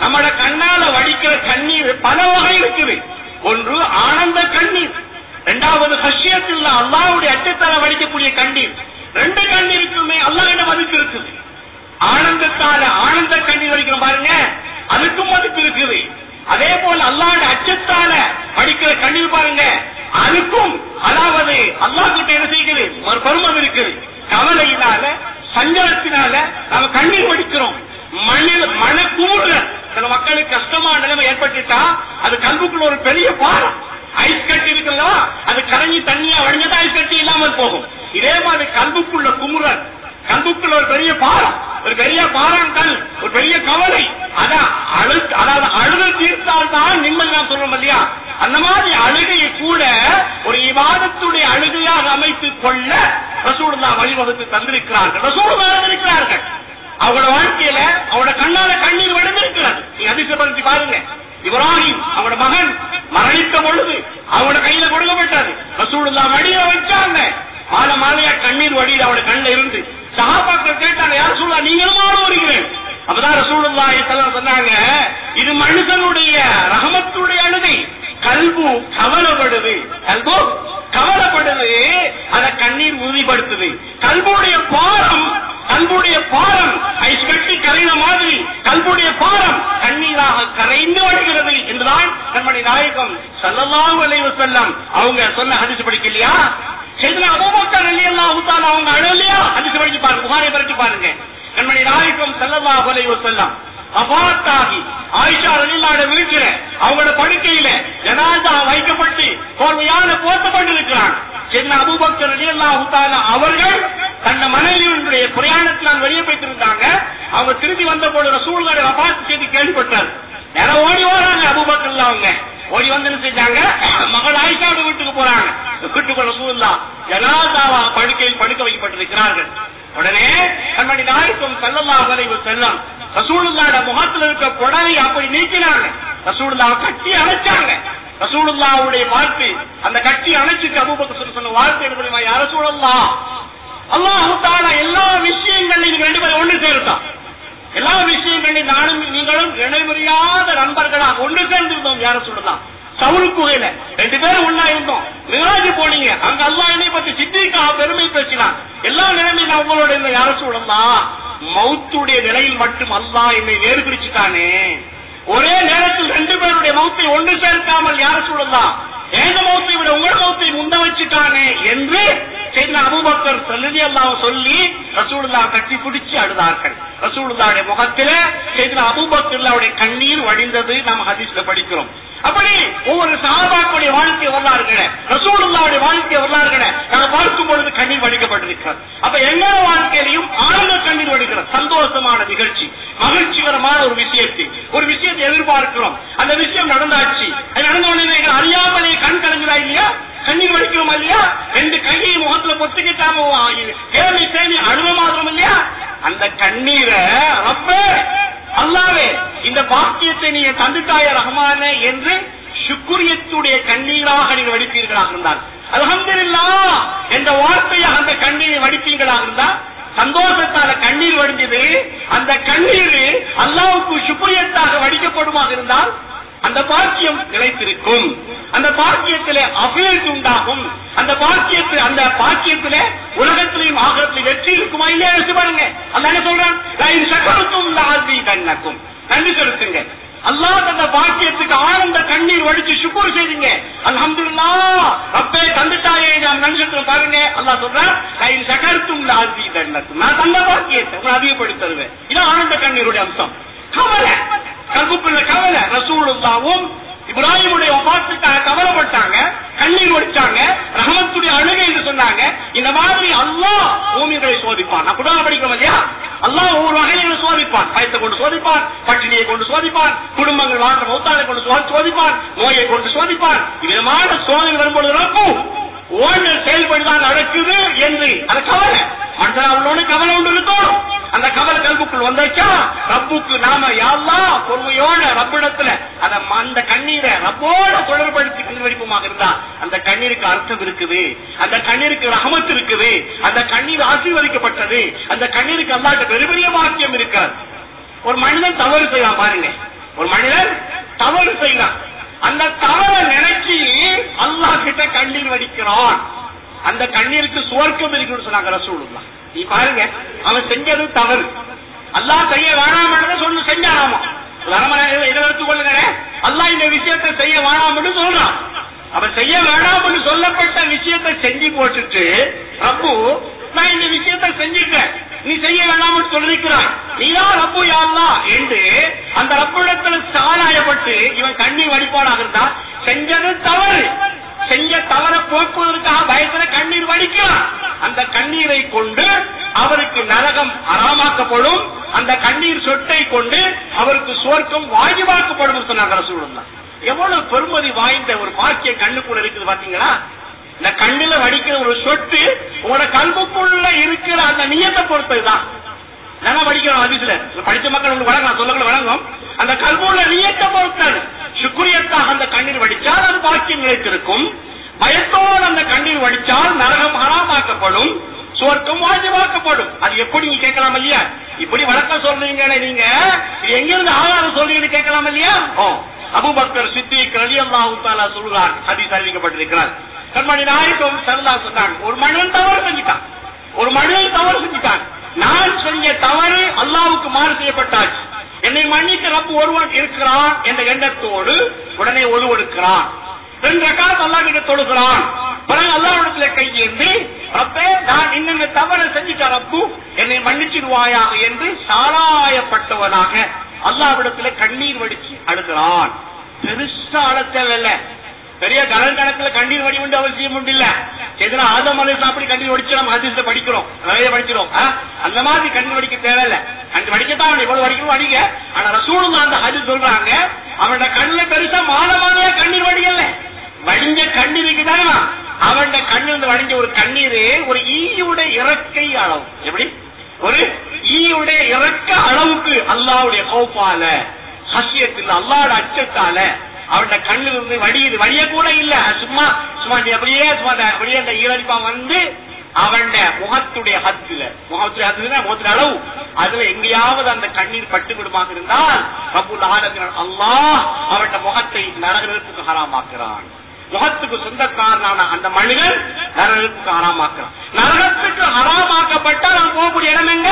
நம்மட கண்ணால வடிக்கிற கண்ணீர் பல வகை இருக்குது. ஒன்று ஆனந்த கண்ணீர். இரண்டாவது ஹஷியத்தில் அல்லாவுடைய அச்சத்தால வடிக்கக்கூடிய கண்ணீர். ரெண்டு கண்ணீருக்குமே அல்லாஹ் மதிப்பு இருக்குது ஆனந்தத்தால ஆனந்த கண்ணீர் வடிக்கிறோம் பாருங்க அதுக்கும் மதிப்பு இருக்குது. அதே போல அல்லாஹ் அச்சத்தால வடிக்கிற கண்ணீர் பாருங்க அதுக்கும் அதாவது அல்லாஹ் கிட்ட என்ன செய்கிறது ஒரு பருமம் இருக்குது. கவலையினால சஞ்சலத்தினால நாம கண்ணீர் வடிக்கிறோம். மண்ணில் மன கூறுல சில மக்களுக்கு கஷ்டமான நிலைமை ஏற்பட்டுட்டா அது கல்விக்குள்ள ஒரு பெரிய பாடம் ஐஸ் கட்டி இருக்கிறதா அது கரைஞ்சி தண்ணியா வழிஞ்சதா ஐஸ் கட்டி இல்லாமல் போகும். இதே மாதிரி கல்புக்குள்ள குமுறல். கல்புக்குள்ள ஒரு பெரிய பாரம் ஒரு பெரிய பாறாங்கல் ஒரு பெரிய கவலை. அதான் அழு அதாவது அழுது தீர்த்தால் தான் நிம்மதி நான் சொல்றோம் இல்லையா? அந்த மாதிரி அழுகையை கூட ஒரு இவாதத்துடைய அழுகையாக அமைத்துக் கொள்ள ரசூலுல்லா வழிவகுத்து தந்திருக்கிறார்கள். ரசூலுல்லா இருக்கிறார்கள் அவங்களோட வாழ்க்கையில அவங்களோட கண்ணால கண்ணீர் வடிந்திருக்கிறது. நீங்க அதிசயப்படுத்தி பாருங்க இப்ராஹிம் அவனோட மகன் மரணித்த பொழுது அவனோட கையில கொடுக்கப்பட்டது ரசூலுல்லா மடிய வச்சாங்க மாலை மாலையா கண்ணீர் வடியில் அவனோட கண்ணில் இருந்து சஹாபாக்கள் கேட்டாங்க யார் சொல்லா நீங்களும் மாற வருகிறேன் அப்பதான் ரசூலுல்லாஹி ஸல்லல்லாஹு சொன்னாங்க இது மனுஷனுடைய ரஹமத்துடைய அழுகை கல்பு கவலைப்படுது கல்பு கவலைப்படுது அத கண்ணீர் உறுதிப்படுத்துது கல்புடைய பாரம் கல்புடைய பாரம் ஐஸ் கட்டி கரைந்த மாதிரி கல்புடைய பாரம் கண்ணீராக கரைந்து வருகிறது என்றுதான் நம்முடைய நாயகம் ஸல்லல்லாஹு அலைஹி வஸல்லம் அவங்க சொன்ன ஹதீஸ் படிக்கலையா செய்தனா அபூபக்கர் ரலியல்லாஹு தஆலா அவங்க அழலையா ஹதீஸ் படிச்சு பாருங்க புகாரை படிச்சு பாருங்க நம்முடைய நாயகம் ஸல்லல்லாஹு அலைஹி வஸல்லம் அபாத்தாகி ஆயிஷா ரலியல்லாஹு வீட்டில அவங்களோட படுக்கையில ஜனாதா வைக்கப்பட்டு கோர்வையான போர்த்தப்பட்டிருக்கிறாங்க செய்தனா அபூபக்கர் ரலியல்லாஹு தஆலா அவர்கள் தன்னை மனைவியினுடைய பிரயாணத்தில் வெளியே போயிட்டிருந்தாங்க அவங்க திரும்பி வந்த போது ரசூலுடைய வபாத் செய்தி கேள்விப்பட்டார் நேரம் ஓடி வராங்க அபூபக்கர்ல அவங்க ஓடி வந்து என்ன செஞ்சாங்க மகள் ஆயிஷாவோட வீட்டுக்கு போறாங்க வீட்டுக்குள்ள ரசூலுல்லா ஜனாதாவா படுக்கையில் படுக்க வைக்கப்பட்டிருக்கிறார்கள் உடனே நம்முடைய நாயகம் ஸல்லல்லாஹு அலைஹி வஸல்லம் ரசூலுல்லாஹ்ட முகத்துல இருக்க புடவை அப்படி நீக்கினாங்க கட்டி அணைச்சாங்க. ரசூலுல்லாஹ்வுடைய வாழ்க்கை அந்த கட்டி அணைச்சிட்டு அபூபக்கர் சொன்ன வார்த்தை என்ன தெரியுமா? யா ரசூலுல்லாஹ் அல்லாஹ் எல்லா விஷயங்களையும் நீங்க ரெண்டு பேரும் ஒண்ணு சேர்த்தான் எல்லா விஷயங்களையும் நானும் நீங்களும் இணைமுறையாத நண்பர்களாக ஒன்று சேர்ந்திருந்தோம் யார சொல்லலாம் சவுல் குகையில ரெண்டு பேரும் ஒண்ணா இருந்தோம். மிராஜ் போனீங்க. அங்க அல்லா என்னை பத்தி சித்திக்கா பெருமை பேசினான். எல்லா நிலைமையும் நான் உங்களோட இருந்த யார சொல்லலாம் மௌத்துடைய நிலையில் மட்டும் அல்லாஹ் என்னை வேறு ஒரே நேரத்தில் ரெண்டு பேருடைய மௌத்தை ஒன்று சேர்க்காமல் யார சொல்லலாம் ஏக மௌத்தை விட உங்கள் மௌத்தை முந்த வச்சுட்டானே என்று செய்த அபூபக்கர் சொல்லி அல்லாவை சொல்லி ரசூலுல்லா கட்டி பிடிச்சி அழுதார்கள். ரசூலுல்லாவுடைய முகத்தில செய்த அபூபக்கர்லாவுடைய கண்ணீர் வடிந்தது நாம் ஹதீஸ்ல படிக்கிறோம். அப்படி ஒவ்வொரு சஹாபாக்களுடைய வாழ்க்கை வரலாறுகளை ரசூலுல்லாவுடைய வாழ்க்கை வரலாறுகளை நாங்க பார்க்கும் பொழுது கண்ணீர் வடிக்கப்பட்டிருக்கிறது. அப்ப எல்லா வாழ்க்கையிலையும் ஆழ்ந்த கண்ணீர் வடிக்கிறது. சந்தோஷமான நிகழ்ச்சி மகிழ்ச்சிகரமான ஒரு விஷயத்தை ஒரு விஷயத்தை எதிர்பார்க்கிறோம். அந்த விஷயம் நடந்தாச்சு. அது நடந்த உடனே அறியாமலே கண் கலங்குதா இல்லையா? கண்ணீர் வடிக்கிறோமா இல்லையா? ரெண்டு கையை முகம் முகத்துல பொத்துக்கிட்டாம கேள்வி தேடி அழுவ மாத்திரம் இல்லையா? அந்த கண்ணீரை ரப்பே அல்லாவே இந்த பாக்கியத்தை நீ தந்துட்டாய ரஹமான என்று சுக்குரியத்துடைய கண்ணீராக நீங்கள் வடிப்பீர்களாக இருந்தால். அல்ஹம்துலில்லா என்ற வார்த்தையாக அந்த கண்ணீரை வடிப்பீர்களாக இருந்தால் சந்தோஷத்தால கண்ணீர் வடிஞ்சது அந்த கண்ணீர் அல்லாவுக்கு சுக்குரியத்தாக வடிக்கப்படுமாக இருந்தால் அந்த பாக்கியம் கிடைத்திருக்கும் அந்த பாக்கியத்திலே அபிவிருத்தி உண்டாகும். அந்த பாக்கியத்தில் அந்த பாக்கியத்திலே உலகத்திலையும் ஆகத்திலையும் வெற்றி இருக்குமா இல்லையா? யோசிச்சு பாருங்க. அல்ல என்ன சொல்றான்? சக்கரத்தும் லாசி கண்ணக்கும் நன்றி செலுத்துங்க. அல்லாஹ் அந்த பாக்கியத்துக்கு ஆனந்த கண்ணீர் வடிச்சு சுக்குர் செய்தீங்க அல்ஹம்துல்லா அப்பே தந்துட்டாயே நான் நன்றி பாருங்க. அல்லா சொல்றேன் இது சக்கரத்தும் லாசி கண்ணக்கும் நான் தந்த பாக்கியத்தை உங்களை அதிகப்படுத்தி தருவேன் இது ஆனந்த கண்ணீருடைய அம்சம். கவலை. கல்புக்குள்ள கவலை. ரசூலுல்லாவும் இப்ராஹிமுடைய ஒபாத்துக்காக கவலைப்பட்டாங்க. கண்ணீர் வடிச்சாங்க. ரஹமத்துடைய அழுகை என்று சொன்னாங்க. இந்த மாதிரி அல்லா பூமிகளை சோதிப்பான். நான் குடான படிக்கிறோம் இல்லையா? அல்லா ஒவ்வொரு வகையில சோதிப்பான். பயத்தை கொண்டு சோதிப்பான் பட்டினியை கொண்டு சோதிப்பான் குடும்பங்கள் வாழ்ற மௌத்தாலை கொண்டு சோதிப்பான் நோயை கொண்டு சோதிப்பான். விதமான சோதனை வரும்பொழுது ஓய்வில் செயல்படுதான் நடக்குது என்று. அந்த கவலை. மனுஷன் கவலை ஒன்று இருக்கணும் அந்த கவலை கல்புக்குள் வந்தாச்சா ரப்புக்கு நாம யாழ்லா பொறுமையோட ரப்பிடத்துல அத ம- அந்த கண்ணீரை ரப்போட தொடர்படுத்தி கண்டுபிடிப்புமாக இருந்தா அந்த கண்ணீருக்கு அர்த்தம் இருக்குது. அந்த கண்ணீருக்கு ரகமத்து இருக்குது. அந்த கண்ணீர் ஆசீர்வதிக்கப்பட்டது. அந்த கண்ணீருக்கு அல்லாட்ட பெருபெரிய வாக்கியம் இருக்கிறது. ஒரு மனிதன் தவறு செய்யலாம் பாருங்க. ஒரு மனிதன் தவறு செய்யலாம் அந்த தவறை நினைச்சி அல்லாஹ் கிட்ட கண்ணீர் வடிக்கிறான். அந்த கண்ணீருக்கு சுவர்க்கம் இருக்குன்னு சொன்னாங்க ரசூலுல்லாஹ். நீ பாருங்க அவன் செஞ்சது தவறு. அல்லாஹ் செய்ய வேணாம்னு சொல்லு செஞ்சானாமா எடுத்துக் கொள்ளுங்க அல்லா இந்த விஷயத்தை செய்ய வேணாம்னு சொல்றான். அவன் செய்ய வேணாம்னு சொல்லப்பட்ட விஷயத்தை செஞ்சு போட்டுட்டு ரப்பு நான் இந்த விஷயத்தை செஞ்சுட்டேன். நீ செய்ய வேணாம்னு சொல்லிக்கிறான். நீதான் ரப்பு யாருலா என்று அந்த ரப்பிடத்தில் சாராயப்பட்டு இவன் கண்ணி வடிப்பானாக இருந்தா செஞ்சது தவறு. செஞ்ச தவற போக்குவதற்காக பயத்துல கண்ணீர் வடிக்கிறான். அந்த கண்ணீரை கொண்டு அவருக்கு நரகம் அறமாக்கப்படும். அந்த கண்ணீர் சொட்டை கொண்டு அவருக்கு சுவர்க்கம் வாஜிபாக்கப்படும் சொன்னாங்க ரசூலுல்லாஹ். எவ்வளவு பெருமதி வாய்ந்த ஒரு பாக்கிய கண்ணுக்குள்ள இருக்குது பாத்தீங்களா? இந்த கண்ணுல வடிக்கிற ஒரு சொட்டு பொறுத்ததுதான். நல்லா படிக்கிறோம் அதிசல படிச்ச மக்கள் உங்களுக்கு வழங்கலாம் சொல்லக்கூட வழங்கும். அந்த கல்புள்ள நீயத்தை பொறுத்தது. சுக்குரியத்தாக அந்த கண்ணீர் வடிச்சால் அது பாக்கியம் நிலைத்திருக்கும். பயத்தோடு அந்த கண்ணீர் வடிச்சால் நரகம் ஹராமாக்கப்படும். சுவர்க்கம் வாஜிவாக்கப்படும் அது எப்படி நீங்க கேட்கலாம் இல்லையா? இப்படி வழக்கம் சொல்றீங்க நீங்க இது எங்கிருந்து ஆதாரம் சொல்றீங்கன்னு கேட்கலாம் இல்லையா? ஓ அபுபக்கர் சித்திக் ரலி அல்லாஹூத்தாலா சொல்கிறார் ஹதீஸ் அறிவிக்கப்பட்டிருக்கிறார். கண்மணி நாயகம் சரதா சொன்னாங்க ஒரு மனிதன் தவறு செஞ்சுட்டான். ஒரு மனிதன் தவறு செஞ்சுட்டான். நான் செஞ்ச தவறு அல்லாவுக்கு மாறு செய்யப்பட்டாச்சு. என்னை மன்னிக்க ரப்பு ஒருவன் இருக்கிறான் என்ற எண்ணத்தோடு உடனே ஒழுவெடுக்கிறான் ரெண்டு ரக்காத் அல்லா கிட்ட தொழுகிறான். அல்லாவிடத்துல கையேந்தி அப்ப நான் இன்னும் தவறு செஞ்சுட்ட ரப்பு. என்னை மன்னிச்சிடுவாயாக என்று சாராயப்பட்டவனாக அல்லாவிடத்துல கண்ணீர் வடிச்சு அழுகிறான். பெருசா அழ பெரிய கடல் கணக்குல கண்ணீர் வடி உண்டு அவசியம் உண்டு இல்ல எதுனா ஆதம் அலிஸ்லாம் அப்படி கண்ணீர் வடிச்சு நம்ம அதிர்ஷ்ட படிக்கிறோம். நிறைய படிக்கிறோம். அந்த மாதிரி கண்ணீர் வடிக்க தேவையில்ல. கண்ணீர் வடிக்கத்தான் எவ்வளவு வடிக்கணும் வடிக்க ஆனா ரசூலும் அந்த ஹதீஸ் சொல்றாங்க அவனோட கண்ணுல பெருசா மாதமான கண்ணீர் வடிக்கல. வடிஞ்ச கண்ணீருக்கு தானே அவன் வந்து வடிஞ்ச ஒரு கண்ணீர் ஒரு ஈயுடைய இறக்கை அளவு. எப்படி? ஒரு ஈயுடைய இறக்க அளவுக்கு அல்லாவுடைய கோப்பால ஹசியத்தில் அல்லாவோட அச்சத்தால அவன கண்ணு இருந்து வடியுது. வழிய கூட இல்ல. சும்மா சும்மா நீ அப்படியே சும்மா அந்த அப்படியே அந்த ஈரடிப்பா வந்து அவன் முகத்துடைய ஹத்துல. முகத்துடைய ஹத்துல முகத்துடைய அளவு. அதுல எங்கேயாவது அந்த கண்ணீர் பட்டு விடுமாக இருந்தால் ரபுல் அல்லாஹ் அவன் முகத்தை நரகத்திற்கு ஹராமாக்குறான் முகத்துக்கு சொந்தக்காரனான அந்த மனிதன் நரகத்துக்கு ஹராமாக்குறான் நரகத்துக்கு ஹராமாக்கப்பட்டால் அவன் போகக்கூடிய இடம் எங்க?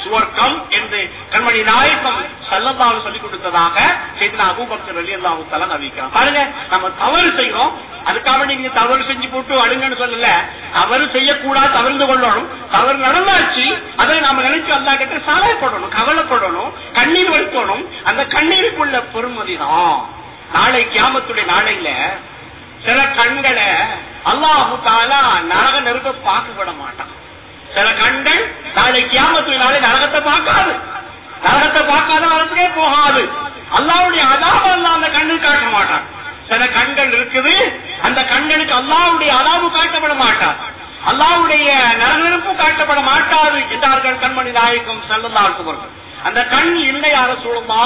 சுவர்க்கம் என்று கண்மணி நாயக்கம் சல்லல்லாஹு சொல்லிக் கொடுத்ததாக செய்தி அபூபக்தர் அலி அல்லாஹு தலை அறிவிக்கிறான். பாருங்க நம்ம தவறு செய்யறோம் அதுக்காக நீங்க தவறு செஞ்சு போட்டு அடுங்கன்னு சொல்லல. தவறு செய்யக்கூடாது தவிர்ந்து கொள்ளணும். தவறு நடந்தாச்சு அதை நாம நினைச்சு அல்லா கிட்ட சாலைப்படணும் கவலைப்படணும் கண்ணீர் வலிக்கணும் அந்த கண்ணீருக்குள்ள பெருமதி தான். நாளை கியாமத்துடைய நாளையில சில கண்களை அல்லாஹு தாலா நரக நெருக்க பார்க்க விட மாட்டான். சில கண்கள் நாளை கியாமத்தினாலே நரகத்தை பார்க்காது. நரகத்தை பார்க்காத நரகத்திலே போகாது. அல்லாவுடைய அதாபம் அல்ல அந்த கண்ணில் காட்ட மாட்டான். சில கண்கள் இருக்குது அந்த கண்களுக்கு அல்லாவுடைய அதாபு காட்டப்பட மாட்டார் அல்லாவுடைய நரநெருப்பு காட்டப்பட மாட்டாது என்றார்கள் கண்மணி நாயகம் செல்லந்தார்கள் அந்த கண் இல்லை அரசுமா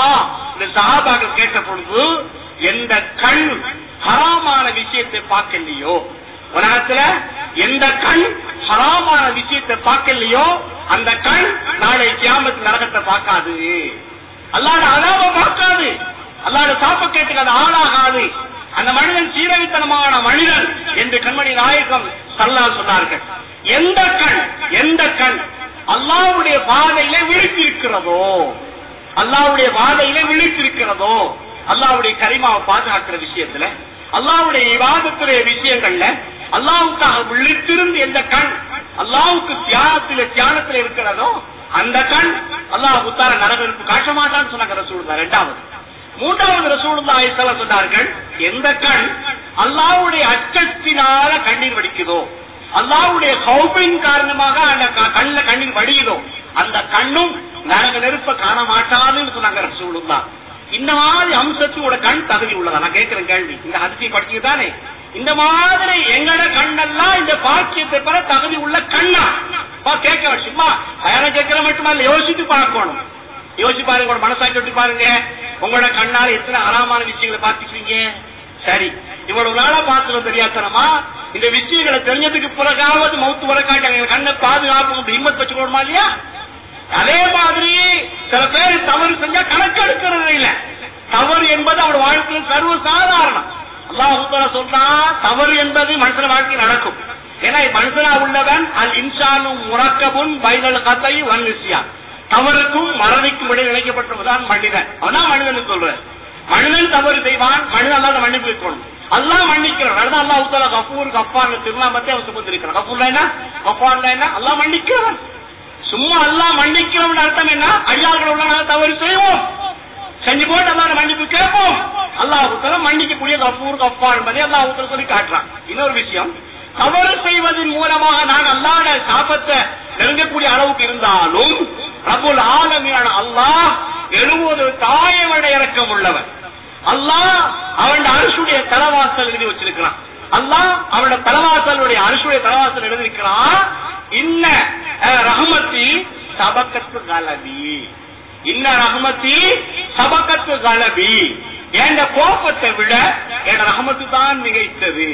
இந்த சகாபாக்கள் கேட்ட பொழுது எந்த கண் ஹராமான விஷயத்தை பார்க்கலையோ? உலகத்துல எந்த கண் ஹராமான விஷயத்தை பார்க்கலையோ? அந்த கண் நாளை கியாமத்து நரகத்தை பார்க்காது. அல்லாட அதாவ பார்க்காது. அல்லாத சாப்ப கேட்டுக்கு அது ஆளாகாது. அந்த மனிதன் சீரழித்தனமான மனிதன் என்று கண்மணி நாயகம் சல்லா சொன்னார்கள். எந்த கண் எந்த கண் அல்லாவுடைய பாதையில விழித்திருக்கிறதோ? அல்லாவுடைய பாதையில விழித்திருக்கிறதோ? அல்லாவுடைய கரிமாவை பாதுகாக்கிற விஷயத்துல அல்லாவுடைய விவாதத்துடைய விஷயங்கள்ல அல்லாவுக்காக விழித்திருந்து எந்த கண் அல்லாவுக்கு தியானத்தில தியானத்துல இருக்கிறதோ அந்த கண் அல்லாஹ் உத்தார நரகருக்கு காட்ட மாட்டான்னு சொன்னாங்க ரசூலுல்லா ரெண்டாவது. மூன்றாவது ரசூலுல்லா ஆயிசலா சொன்னார்கள் எந்த கண் அல்லாவுடைய அச்சத்தினால கண்ணீர் வடிக்குதோ அல்லாவுடைய கௌபின் காரணமாக அந்த க- கண்ணுல கண்ணீர் வடியுதோ அந்த கண்ணும் நரக நெருப்ப காண மாட்டாதுன்னு சொன்னாங்க ரசூலுல்லா இந்த மாதிரி அம்சத்தோட கண் தகுதி உள்ளதா? நான் கேட்கிறேன் கேள்வி. இந்த அதிசயம் படிச்சு தானே? இந்த மாதிரி எங்கட கண்ணெல்லாம் இந்த பாக்கியத்தை பெற தகுதி உள்ள கண்ணா? பா கேட்க சும்மா பயணம் கேட்கிற மட்டுமல்ல யோசித்து பார்க்கணும். யோசிச்சு பாருங்க உங்களோட மனசாட்சி விட்டு பாருங்க? உங்களோட கண்ணால எத்தனை அறாமான விஷயங்களை பாத்துக்கிறீங்க சரி. இவ்வளவு நாளா பாத்துல தெரியாதனமா? இந்த விஷயங்களை தெரிஞ்சதுக்கு பிறகாவது மௌத்து வர காட்டாங்க கண்ணை பாதுகாப்பு ஹிம்மத் வச்சுக்கணுமா இல்லையா? அதே மாதிரி சில பேர் தவறு செஞ்சா கணக்கெடுக்கிறது இல்ல. தவறு என்பது அவர் வாழ்க்கையில் சர்வ சாதாரணம் அல்லாஹ் சொல்றா தவறு என்பது மனுஷன வாழ்க்கை நடக்கும். ஏன்னா மனுஷனா உள்ளவன் அல் இன்சானும் முறக்கமும் பைதல் கத்தை வன் விஷயம் தவறுக்கும் மறதிக்கும் இடையில் இணைக்கப்பட்டவர்தான் மனிதன். அவதான் மனிதன் சொல்றேன். மனிதன் தவறு செய்வான் மனிதன் அல்லாத மன்னிப்பு கொள்ளும் அல்லா மன்னிக்கிறான். அதுதான் அல்லாஹ் உத்தால கஃபூர் கஃபான் திருநாமத்தை அவன் சுமந்திருக்கிறான். கஃபூர்ல என்ன? கஃபான்ல என்ன? அல்லாஹ் மன்னிக்கிறவன். சும்மா அல்லாஹ் மன்னிக்கிறோம் அர்த்தம் என்ன? அடியார்கள் உள்ள நாங்கள் தவறு செய்வோம். செஞ்சு போட்டு அல்லாஹ் மன்னிப்பு கேட்போம். அல்லாஹ் மன்னிக்கக்கூடிய கப்பூர் கப்பா என்பதை அல்லாஹ் சொல்லி காட்டுறான். இன்னொரு விஷயம் தவறு செய்வதன் மூலமாக நான் அல்லாட சாபத்தை நெருங்கக்கூடிய அளவுக்கு இருந்தாலும் ரபுல் ஆலமியான அல்லாஹ் எழுபது தாயவட இறக்கம் உள்ளவன். அல்லாஹ் அவன் அரசுடைய தலவாசல் எழுதி வச்சிருக்கிறான். அல்லாஹ் அவனோட தலவாசலுடைய அரசுடைய தலவாசல் எழுதியிருக்கிறான். இன்ன ரஹமத்தி சபக்கத்து கலபி. இன்ன ரஹமத்தி சபக்கத்து கலபி. என்ற கோபத்தை விட என் ரஹமத்து தான் மிகைத்தது.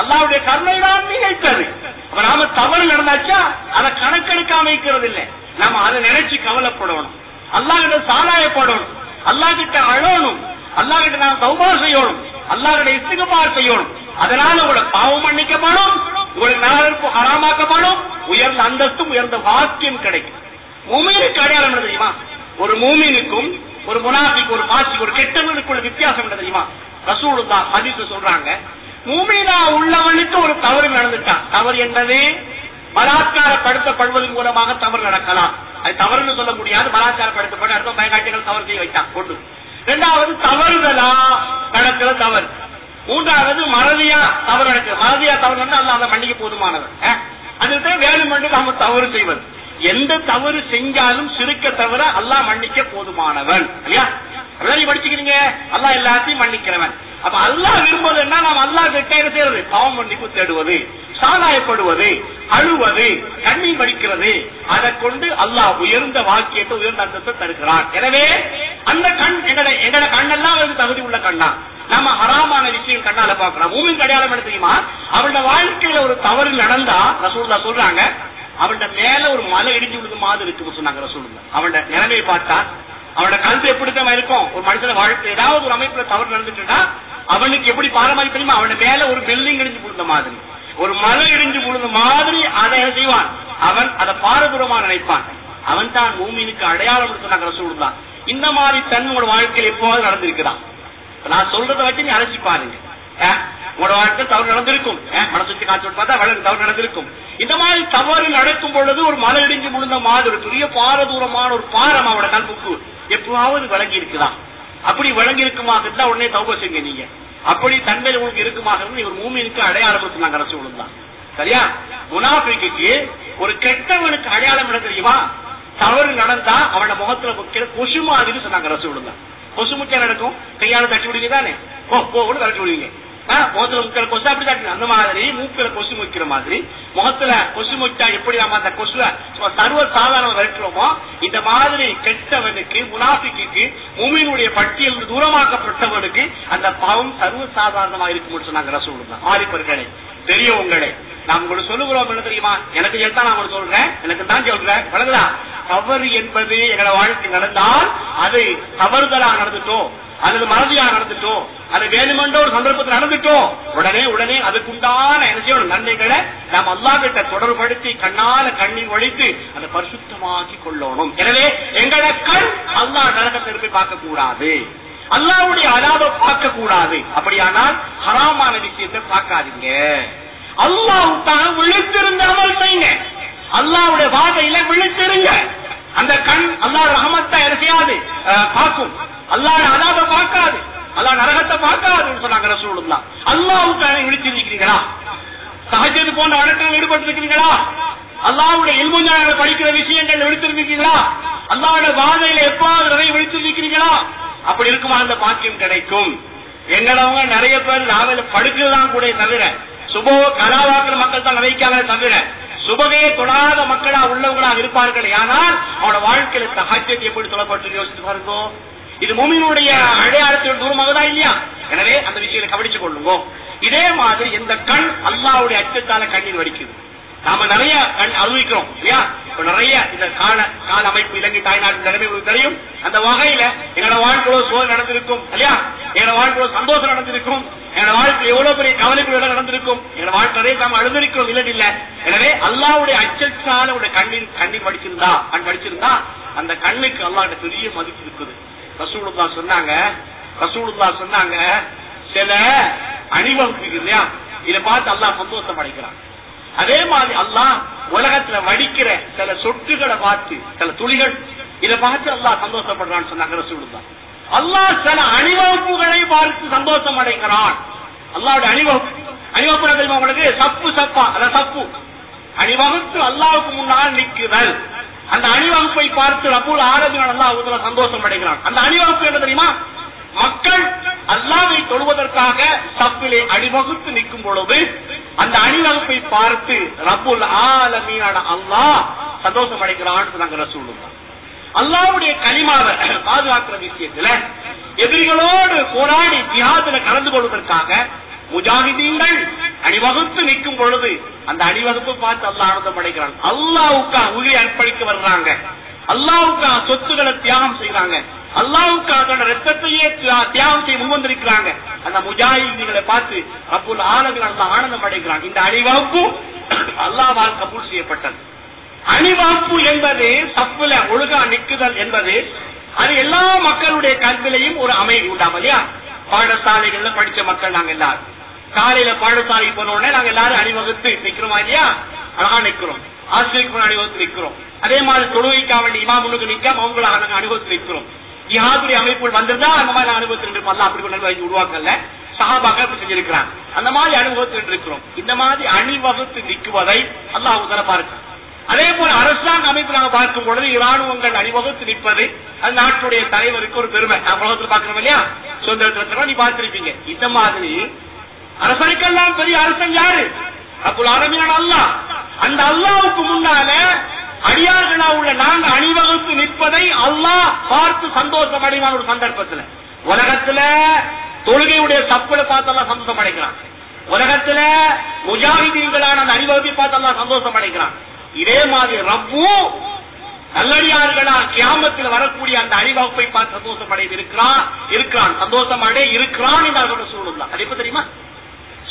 அல்லாவுடைய கருணை தான் மிகைத்தது அப்ப நாம தவறு நடந்தாச்சா அதை கணக்கெடுக்காம இருக்கிறது இல்லை நாம அதை நினைச்சு கவலைப்படணும் அல்லாஹ் கிட்ட சாராயப்படணும் அல்லாஹ் கிட்ட அழணும் அல்லாஹ் கிட்ட நாம் சௌபா செய்யணும் அல்லாஹ் கிட்ட இஸ்திகபார் செய்யணும் அதனால உங்களோட பாவம் மன்னிக்கப்படும் உங்களுக்கு நலருக்கு ஹராமாக்கப்படும் உயர்ந்த அந்தஸ்தும் உயர்ந்த வாக்கியம் கிடைக்கும் மூமினுக்கு அடையாளம் என்ன தெரியுமா ஒரு மூமினுக்கும் ஒரு முனாஃபிக் ஒரு பாசிக்கு ஒரு கெட்டவனுக்குள்ள வித்தியாசம் என்ன தெரியுமா ரசூலுல்லா ஹதீஸ் சொல்றாங்க மூமினா உள்ளவனுக்கு ஒரு தவறு நடந்துட்டான் தவறு என்பது பலாத்காரப்படுத்தப்படுவதன் மூலமாக தவறு நடக்கலாம் அது தவறுன்னு சொல்ல முடியாது பலாத்காரப்படுத்தப்பட்டு அடுத்த பயங்காட்டிகள் தவறு செய்ய வைத்தான் கொண்டு இரண்டாவது தவறுதலா நடக்கிற தவறு மூன்றாவது மறதியா தவறு நடக்குது மறதியா தவறு நடந்தா அல்லாஹ் அதை மன்னிக்க போதுமானவர் அஹ். அதுக்கு வேணுமென்று நாம தவறு செய்வது எந்த தவறு செஞ்சாலும் சிறுக்க தவிர அல்லாஹ் மன்னிக்க போதுமானவன் இல்லையா அப்படிதான் நீ படிச்சுக்கிறீங்க அல்லாஹ் எல்லாத்தையும் மன்னிக்கிறவன் அப்ப அல்லாஹ் விரும்புவது என்ன நாம் அல்லாஹ் கிட்ட என்ன செய்யறது பாவம் மன்னிப்பு தேடுவது சாதாயப்படுவது அழுவது கண்ணீர் வடிக்கிறது அதை கொண்டு அல்லாஹ் உயர்ந்த வாக்கியத்தை உயர்ந்த அந்தத்தை தருகிறான் எனவே அந்த கண் எங்கட எங்கட கண்ணெல்லாம் வந்து தகுதி உள்ள கண்ணா நம்ம ஹராமான விஷயம் கண்ணால பாக்குறோம் மூமின் அடையாளம் என்ன தெரியுமா அவளோட வாழ்க்கையில ஒரு தவறு நடந்தா ரசூல்லா சொல்றாங்க அவன்கிட்ட மேல ஒரு மலை இடிஞ்சு விழுது மாதிரி இருக்குன்னு சொன்னாங்க ரசூலுல்லா அவனோட நிலைமையை பார்த்தா அவனோட கல்வி எப்படித்தான் இருக்கும்? ஒரு மனுஷன வாழ்க்கை ஏதாவது ஒரு அமைப்புல தவறு நடந்துட்டுனா அவனுக்கு எப்படி பாரம்பரிய தெரியுமா? அவன மேல ஒரு பில்டிங் இடிஞ்சு விழுந்த மாதிரி. ஒரு மலை இடிஞ்சு விழுந்த மாதிரி அதை செய்வான். அவன் அதை பாரதூரமா நினைப்பான். அவன் தான் பூமியினுக்கு அடையாளம் சொன்னாங்க ரசூலுல்லா இந்த மாதிரி தன்னோட வாழ்க்கையில் எப்போது நடந்திருக்கிறான். நான் சொல்றதை வச்சு நீ அழைச்சி பாருங்க. உங்களோட வாழ்க்கை தவறு நடந்திருக்கும். அஹ், மனசு வச்சு பார்த்தா வளர்ந்து தவறு நடந்திருக்கும். இந்த மாதிரி தவறு நடக்கும் பொழுது ஒரு மலை இடிஞ்சு விழுந்த மாதிரி ஒரு பெரிய பாரதூரமான ஒரு பாரம் அவனோட கல்புக்கு எப்பவாவது விளங்கி இருக்குதான் அப்படி விளங்கி இருக்குமாக இருந்தா உடனே தௌப செய்யுங்க நீங்க. அப்படி தன்மையில் உங்களுக்கு இருக்குமாக இருந்து நீ ஒரு மூமினுக்கு அடையாளம் சொன்னாங்க அரசு விழுந்தான் சரியா? முனாபிக்கு ஒரு கெட்டவனுக்கு அடையாளம் என்ன தெரியுமா? தவறு நடந்தா அவனோட முகத்துல முக்கிய கொசு மாதிரி சொன்னாங்க ரசு விடுங்க கொசு முச்சா நடக்கும்? கையால தட்டி விடுவீங்க தானே போ போன்னு தட்டி விடுவீங்க. முகத்துல முக்கிற கொசு அப்படி தட்டி அந்த மாதிரி மூக்கில கொசு முக்கிற மாதிரி முகத்துல கொசு முச்சா எப்படி நம்ம அந்த கொசுல சர்வ சாதாரண விரட்டுறோமோ இந்த மாதிரி கெட்டவனுக்கு முனாஃபிக்கு மூமியினுடைய பட்டியல் தூரமாக்கப்பட்டவனுக்கு அந்த பாவம் சர்வ சாதாரணமா இருக்கும்னு சொன்னாங்க ரசூலுல்லா ஆரிப்பர்களே பெரியவங்களே நாம் உங்களுக்கு சொல்லுகிறோம் என்ன தெரியுமா? எனக்கு எத்தான் நான் உங்களுக்கு சொல்றேன். எனக்கு தான் சொல்றேன். வழங்குதா தவறு என்பது எங்களை வாழ்க்கை நடந்தால் அது தவறுதலா நடந்துட்டோம். அல்லது மறதியா நடந்துட்டோம். அது வேணுமென்ற ஒரு சந்தர்ப்பத்தில் நடந்துட்டோம். உடனே உடனே அதுக்குண்டான எனர்ஜியோட நன்மைகளை நாம் அல்லாஹ் கிட்ட தொடர்படுத்தி கண்ணால கண்ணீர் ஒழித்து அதை பரிசுத்தமாக்கி கொள்ளணும். எனவே எங்களோட கண் அல்லாஹ் நரகத்தை திருப்பி பார்க்க கூடாது அல்லாவுடைய அலாவை பார்க்க கூடாது அப்படியானால் ஹராமான விஷயத்தை பார்க்காதீங்க. அல்லாவுக்காக விழித்திருந்த அமல் செய்யுங்க. அல்லாவுடைய வாதையில விழித்திருங்க. அந்த கண் அல்லாஹ் ரஹமத்தை என்ன செய்யாது பார்க்கும். அல்லாஹ் அலாவை பார்க்காது. அல்லாஹ் நரகத்தை பார்க்காதுன்னு சொன்னாங்க ரசூலுல்லாஹ். அல்லாவுக்காக விழித்திருக்கிறீங்களா சஹஜது போன்ற வழக்கங்கள் ஈடுபட்டிருக்கிறீங்களா அல்லாவுடைய இல்முஞ்சானங்கள் படிக்கிற விஷயங்கள் விழித்திருக்கிறீங்களா அல்லாவுடைய வாதையில எப்பாவது நிறைய விழித்திருக்கிறீங்களா அப்படி இருக்குமா அந்த பாக்கியம் கிடைக்கும். எங்களவங்க நிறைய பேர் நாவல படுக்கிறதான் கூட தவிர சுபோ கலாவாக்கிற மக்கள் தான் நினைக்காத தவிர சுபகையை தொடாத மக்களா உள்ளவங்களா இருப்பார்கள் ஆனால் அவனோட வாழ்க்கையில சஹஜத் எப்படி சொல்லப்பட்டு யோசித்து பாருங்க. இது மூமியினுடைய அடையாளத்தின் தூரமாக தான் இல்லையா? எனவே அந்த விஷயத்தை கவனிச்சு கொள்ளுங்க. இதே மாதிரி இந்த கண் அல்லாவுடைய அச்சத்தால கண்ணீர் வடிக்குது. நாம நிறைய கண் அனுபவிக்கிறோம் இல்லையா? இப்ப நிறைய இந்த கால கால அமைப்பு இலங்கை தாய்நாட்டு நிலைமை தெரியும்? அந்த வகையில எங்களோட வாழ்க்கையோட சோதனை நடந்திருக்கும் இல்லையா? எங்களோட வாழ்க்கையில சந்தோஷம் நடந்திருக்கும். எங்களோட வாழ்க்கை எவ்வளவு பெரிய கவலைக்குள்ள நடந்திருக்கும்? எங்களோட வாழ்க்கை நாம் நாம அழுந்திருக்கிறோம் இல்லை இல்ல எனவே அல்லாவுடைய அச்சத்தால உடைய கண்ணீர் கண்ணீர் படிச்சிருந்தா கண் படிச்சிருந்தா அந்த கண்ணுக்கு அல்லாட பெரிய மதிப்பு இருக்குது. ரசூலுல்லா சொன்னாங்க ரசூலுல்லா சொன்னாங்க சில அணிவகுப்பு இருக்கு இல்லையா? இதை பார்த்து அல்லாஹ் சந்தோஷம் அடைக்கிறான். அதே மாதிரி அல்லாஹ் உலகத்துல வடிக்கிற சில சொட்டுகளை பார்த்து சில துளிகள் இதை பார்த்து அல்லாஹ் சந்தோஷப்படுறான்னு சொன்னாங்க ரசூலுல்லா அல்லாஹ் சில அணிவகுப்புகளை பார்த்து சந்தோஷம் அடைகிறான். அல்லாவுடைய அணிவகுப்பு அணிவகுப்பு தெரியுமா உங்களுக்கு? சப்பு சப்பா அத சப்பு. அணிவகுத்து அல்லாவுக்கு முன்னால் நிற்குதல் அந்த அணிவகுப்பை பார்த்து ரபுல் ஆரோக்கியம் அல்லாஹ் சந்தோஷம் அடைகிறான். அந்த அணிவகுப்பு என்ன தெரியுமா? மக்கள் அல்லாவை தொழுவதற்காக சப்பிலே அணிவகுத்து நிற்கும் பொழுது அந்த அணிவகுப்பை பார்த்து ரபுல் ஆலமீனான அல்லாஹ் சந்தோஷம் அடைக்கிறான்னு நாங்கள் சொல்லுவோம் அல்லாவுடைய களிமாவை பாதுகாக்கிற விஷயத்துல எதிரிகளோடு போராடி ஜிஹாதுல கலந்து கொள்வதற்காக முஜாஹிதீன்கள் அணிவகுத்து நிற்கும் பொழுது அந்த அணிவகுப்பு பார்த்து அல்லாஹ் ஆனந்தம் அடைகிறான் அல்லாவுக்கா உயிரை அர்ப்பணிக்க வர்றாங்க. அல்லாவுக்கா சொத்துக்களை தியாகம் செய்யறாங்க அல்லாவுக்கா தன்னோட ரத்தத்தையே தியாகம் செய்ய முன்வந்திருக்கிறாங்க அந்த முஜாஹிதீன்களை பார்த்து அப்போ ஆனந்த ஆனந்தம் அடைகிறான். இந்த அணிவகுப்பு அல்லாவால் கபூல் செய்யப்பட்டது. அணிவகுப்பு என்பது சப்புல ஒழுங்கா நிக்குதல் என்பது அது எல்லா மக்களுடைய கல்விலையும் ஒரு அமைதி உண்டாம் இல்லையா? பாடசாலைகள்ல படிச்ச மக்கள் நாங்க எல்லாரும். காலையில பாடசாலைக்கு போன உடனே நாங்க எல்லாரும் அணிவகுத்து நிக்கிறோமா இல்லையா? அழகா நிக்கிறோம். ஆசிரியருக்கு அணிவகுத்து நிக்கிறோம். அதே மாதிரி தொழுகைக்கா வேண்டிய இமாமுனுக்கு நிக்காம அவங்களாக நாங்க அனுபவித்து நிக்கிறோம். ஜிஹாதுடைய அமைப்புகள் வந்திருந்தா அந்த மாதிரி நாங்க அனுபவத்தில் இருப்போம் அப்படி கொண்டு உருவாக்கல சஹாபாக்கள் செஞ்சிருக்கிறாங்க. அந்த மாதிரி அனுபவத்தில் இருக்கிறோம். இந்த மாதிரி அணிவகுத்து நிற்குவதை அல்லாஹ் தர பார்க்க அதே போல அரசாங்க அமைப்பு நாங்க பார்க்கும் பொழுது இராணுவங்கள் அணிவகுத்து நிற்பது அந்த நாட்டுடைய தலைவருக்கு ஒரு பெருமை. நான் உலகத்தில் பார்க்கிறோம் இல்லையா? சுதந்திரத்தில் நீ பார்த்திருப்பீங்க. இந்த மாதிரி அரசனுக்கெல்லாம் பெரிய அரசன் யாரு? அப்போ அரபியான அல்லாஹ் அந்த அல்லாவுக்கு முன்னால அடியார்களா உள்ள நாங்க அணிவகுத்து நிற்பதை அல்லாஹ் பார்த்து சந்தோஷம் அடைவான் ஒரு சந்தர்ப்பத்துல. உலகத்துல தொழுகையுடைய சப்பலை பார்த்தெல்லாம் சந்தோஷம் அடைக்கிறான் உலகத்துல முஜாஹிதீன்களான அந்த அணிவகுப்பை பார்த்தெல்லாம் சந்தோஷம் அடைக்கிறான் இதே மாதிரி ரப்பும் நல்லடியார்களா கியாமத்தில் வரக்கூடிய அந்த அணிவகுப்பை பார்த்து சந்தோஷம் அடைந்து இருக்கிறான் இருக்கிறான். சந்தோஷம் அடைய இருக்கிறான் என்று அவரோட சூழல் அது எப்ப தெரியுமா?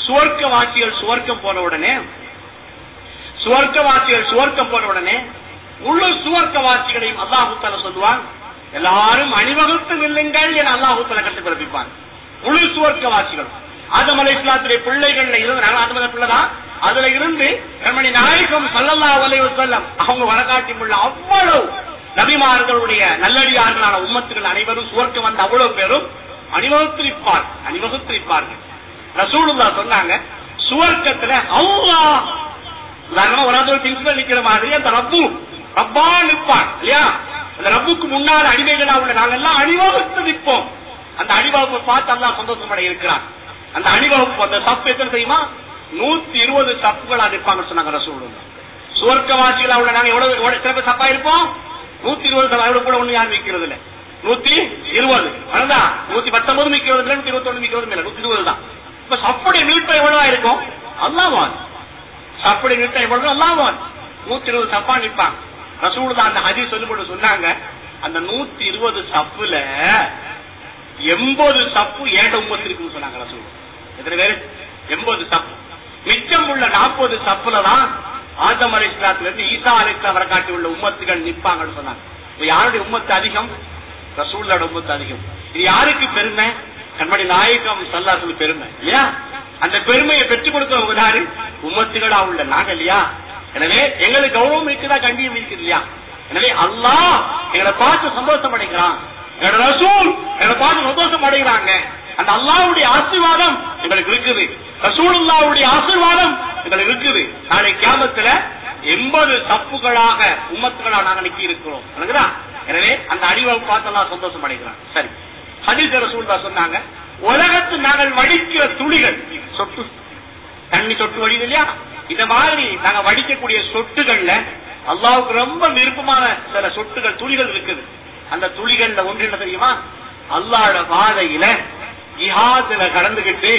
சுவர்க்கவாசிகள் சுவர்க்கம் போன உடனே சுவர்க்கவாசிகள் சுவர்க்கம் போன உடனே முழு சுவர்க்கவாசிகளையும் அல்லாஹூத்தால சொல்லுவான் எல்லாரும் அணிவகுத்து நில்லுங்கள் என அல்லாஹூத்தால கட்டு பிறப்பிப்பான் முழு சுவர்க்கவாசிகள் ஆதம் அலை இஸ்லாத்துடைய பிள்ளைகள்ல இருந்து ஆதம் பிள்ளைதான். அதுல இருந்து கண்மணி நாயகம் சல்லல்லா வலைவர் செல்லம் அவங்க வரகாட்டி உள்ள அவ்வளவு நபிமார்களுடைய நல்லடியார்களான உம்மத்துகள் அனைவரும் சுவர்க்கு வந்த அவ்வளவு பேரும் அணிவகுத்திருப்பார் அணிவகுத்திருப்பார்கள். ரசூலுல்லா சொன்னாங்க சுவர்க்கத்துல அல்லாஹ் உதாரணமா ஒரு திங்ஸ்ல நிக்கிற மாதிரி அந்த ரப்பு ரப்பா நிற்பான் இல்லையா? அந்த ரப்புக்கு முன்னால் அடிமைகளா உள்ள நாங்க எல்லாம் அணிவகுத்து நிற்போம். அந்த அணிவகுப்பு பார்த்து எல்லாம் சந்தோஷம் அடைய இருக்கிறான். அந்த அணிவகுப்பு அந்த சப் எத்தனை தெரியுமா? நூத்தி இருபது சப்புகளா நிற்பாங்க சொன்னாங்க ரசூலுல்லா சுவர்க்கவாசிகளா உள்ள நாங்க எவ்வளவு சிறப்பு சப்பா இருப்போம்? நூத்தி இருபது சபா எவ்வளவு கூட ஒண்ணு யாரும் நிக்கிறது இல்ல நூத்தி இருபது அவ்வளவுதா? நூத்தி பத்தொன்பது நிக்கிறது இல்ல நூத்தி இருபத்தி ஒண்ணு நிக்கிறது இல்ல நூத்தி இருபது தான். இப்ப சப்புடைய நீட்டம் எவ்வளவா இருக்கும்? அல்லாவான் சப்புடைய நீட்டம் எவ்வளவு அல்லாவான் நூத்தி இருபது சப்பா நிற்பாங்க ரசூல் தான் அந்த ஹதி சொல்லும் சொன்னாங்க அந்த நூத்தி இருபது சப்புல எண்பது சப்பு ஏட உம்பத்து சொன்னாங்க ரசூல் எத்தனை பேரு? எண்பது சப்பு மிச்சம் உள்ள நாற்பது சப்புல தான் ஆதம் அலி இஸ்லாத்துல இருந்து ஈசா அலி இஸ்லாம் காட்டி உள்ள உம்மத்துகள் நிற்பாங்கன்னு சொன்னாங்க. இப்ப யாருடைய உம்மத்து அதிகம்? ரசூல்லோட உம்மத்து அதிகம். இது யாருக்கு பெருமை? கண்மணி நாயகம் சல்லாசுக்கு பெருமை. இல்லையா? அந்த பெருமையை பெற்றுக் கொடுத்தவங்க யாரு? உம்மத்துகளா உள்ள. நாங்க இல்லையா? எனவே எங்களுக்கு கௌரவம் இருக்குதா? கண்டியம் இருக்குது இல்லையா? எனவே அல்லாஹ் எங்களை பார்த்து சந்தோஷம் அடைக்கிறான் எங்களோட ரசூல் எங்களை பார்த்து சந்தோஷம் அடைகிறாங்க. அந்த அல்லாவுடைய ஆசீர்வாதம் எங்களுக்கு இருக்குது. ரசூலுல்லாவுடைய ஆசீர்வாதம் எங்களுக்கு இருக்குது. நாளை கியாமத்துல எண்பது தப்புகளாக உம்மத்துகளா நாங்க நிக்கி இருக்கிறோம். எனவே அந்த அடிவாள் பார்த்தெல்லாம் சந்தோஷம் அடைகிறான். சரி. ஹதீஸ் ரசூல் சொன்னாங்க. உலகத்து நாங்கள் வடிக்கிற துளிகள் சொட்டு தண்ணி சொட்டு வடிது இல்லையா? இந்த மாதிரி நாங்க வடிக்கக்கூடிய சொட்டுகள்ல அல்லாவுக்கு ரொம்ப விருப்பமான சில சொட்டுகள் துளிகள் இருக்குது. அந்த துளிகள்ல ஒன்று என்ன தெரியுமா? அல்லாட பாதையில ஜிஹாதுல கடந்துகிட்டு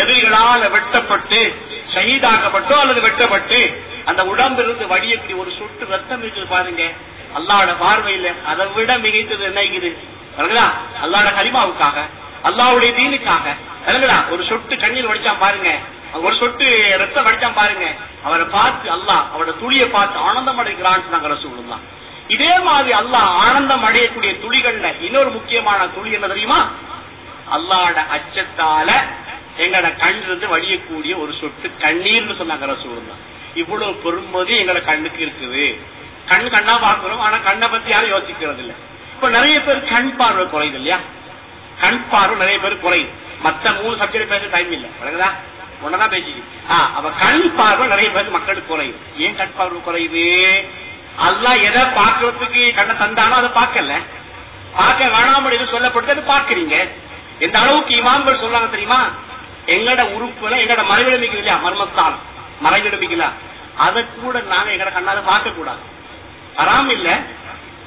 எதிரிகளால வெட்டப்பட்டு ஷஹீதாக்கப்பட்டோ அல்லது வெட்டப்பட்டு அந்த உடம்பிலிருந்து வடியக்கூடிய ஒரு சொட்டு ரத்தம் இருக்குது பாருங்க. அல்லாவோட பார்வையில அதை விட மிகைத்தது என்ன இருக்குது? விளங்குதா? அல்லாட கரிமாவுக்காக அல்லாவுடைய தீனுக்காக. விளங்குதா? ஒரு சொட்டு கண்ணீர் வடிச்சான் பாருங்க. ஒரு சொட்டு ரத்தம் வடிச்சான் பாருங்க. அவரை பார்த்து அல்லாஹ் அவரோட துளியை பார்த்து ஆனந்தம் அடைகிறான்னு சொன்னாங்க ரசூலுல்லாஹ். இதே மாதிரி அல்லாஹ் ஆனந்தம் அடையக்கூடிய துளிகள்ல இன்னொரு முக்கியமான துளி என்ன தெரியுமா? அல்லாட அச்சத்தால எங்கட கண்ணிலிருந்து வடியக்கூடிய ஒரு சொட்டு கண்ணீர்னு சொன்னாங்க ரசூலுல்லாஹ். இவ்வளவு பெரும்போது எங்கட கண்ணுக்கு இருக்குது. கண் கண்ணா பாக்குறோம் ஆனா கண்ணை பத்தி யாரும் யோசிக்கிறது இல்ல இப்ப நிறைய பேர் கண் பார்வை குறையுது இல்லையா? கண் பார்வை நிறைய பேர் குறையுது. மத்த மூணு சப்ஜெக்ட் பேச டைம் இல்ல. விளங்குதா ஒன்னதான் பேசிக்கு அவ கண் பார்வை நிறைய பேர் மக்களுக்கு குறையுது. ஏன் கண் பார்வை குறையுது? அல்லா எதை பாக்குறதுக்கு கண்ணை தந்தானோ அதை பார்க்கல. பார்க்க வேணாம் அப்படின்னு சொல்லப்பட்டு அதை பாக்குறீங்க எந்த அளவுக்கு இமாம்கள் சொல்றாங்க தெரியுமா? எங்கட உறுப்புல எங்கட மறைவிடமிக்கு இல்லையா? மர்மஸ்தான் மறைவிடமிக்கல? அதை கூட நாங்க எங்கட கண்ணால பார்க்க கூடாது வராம இல்ல.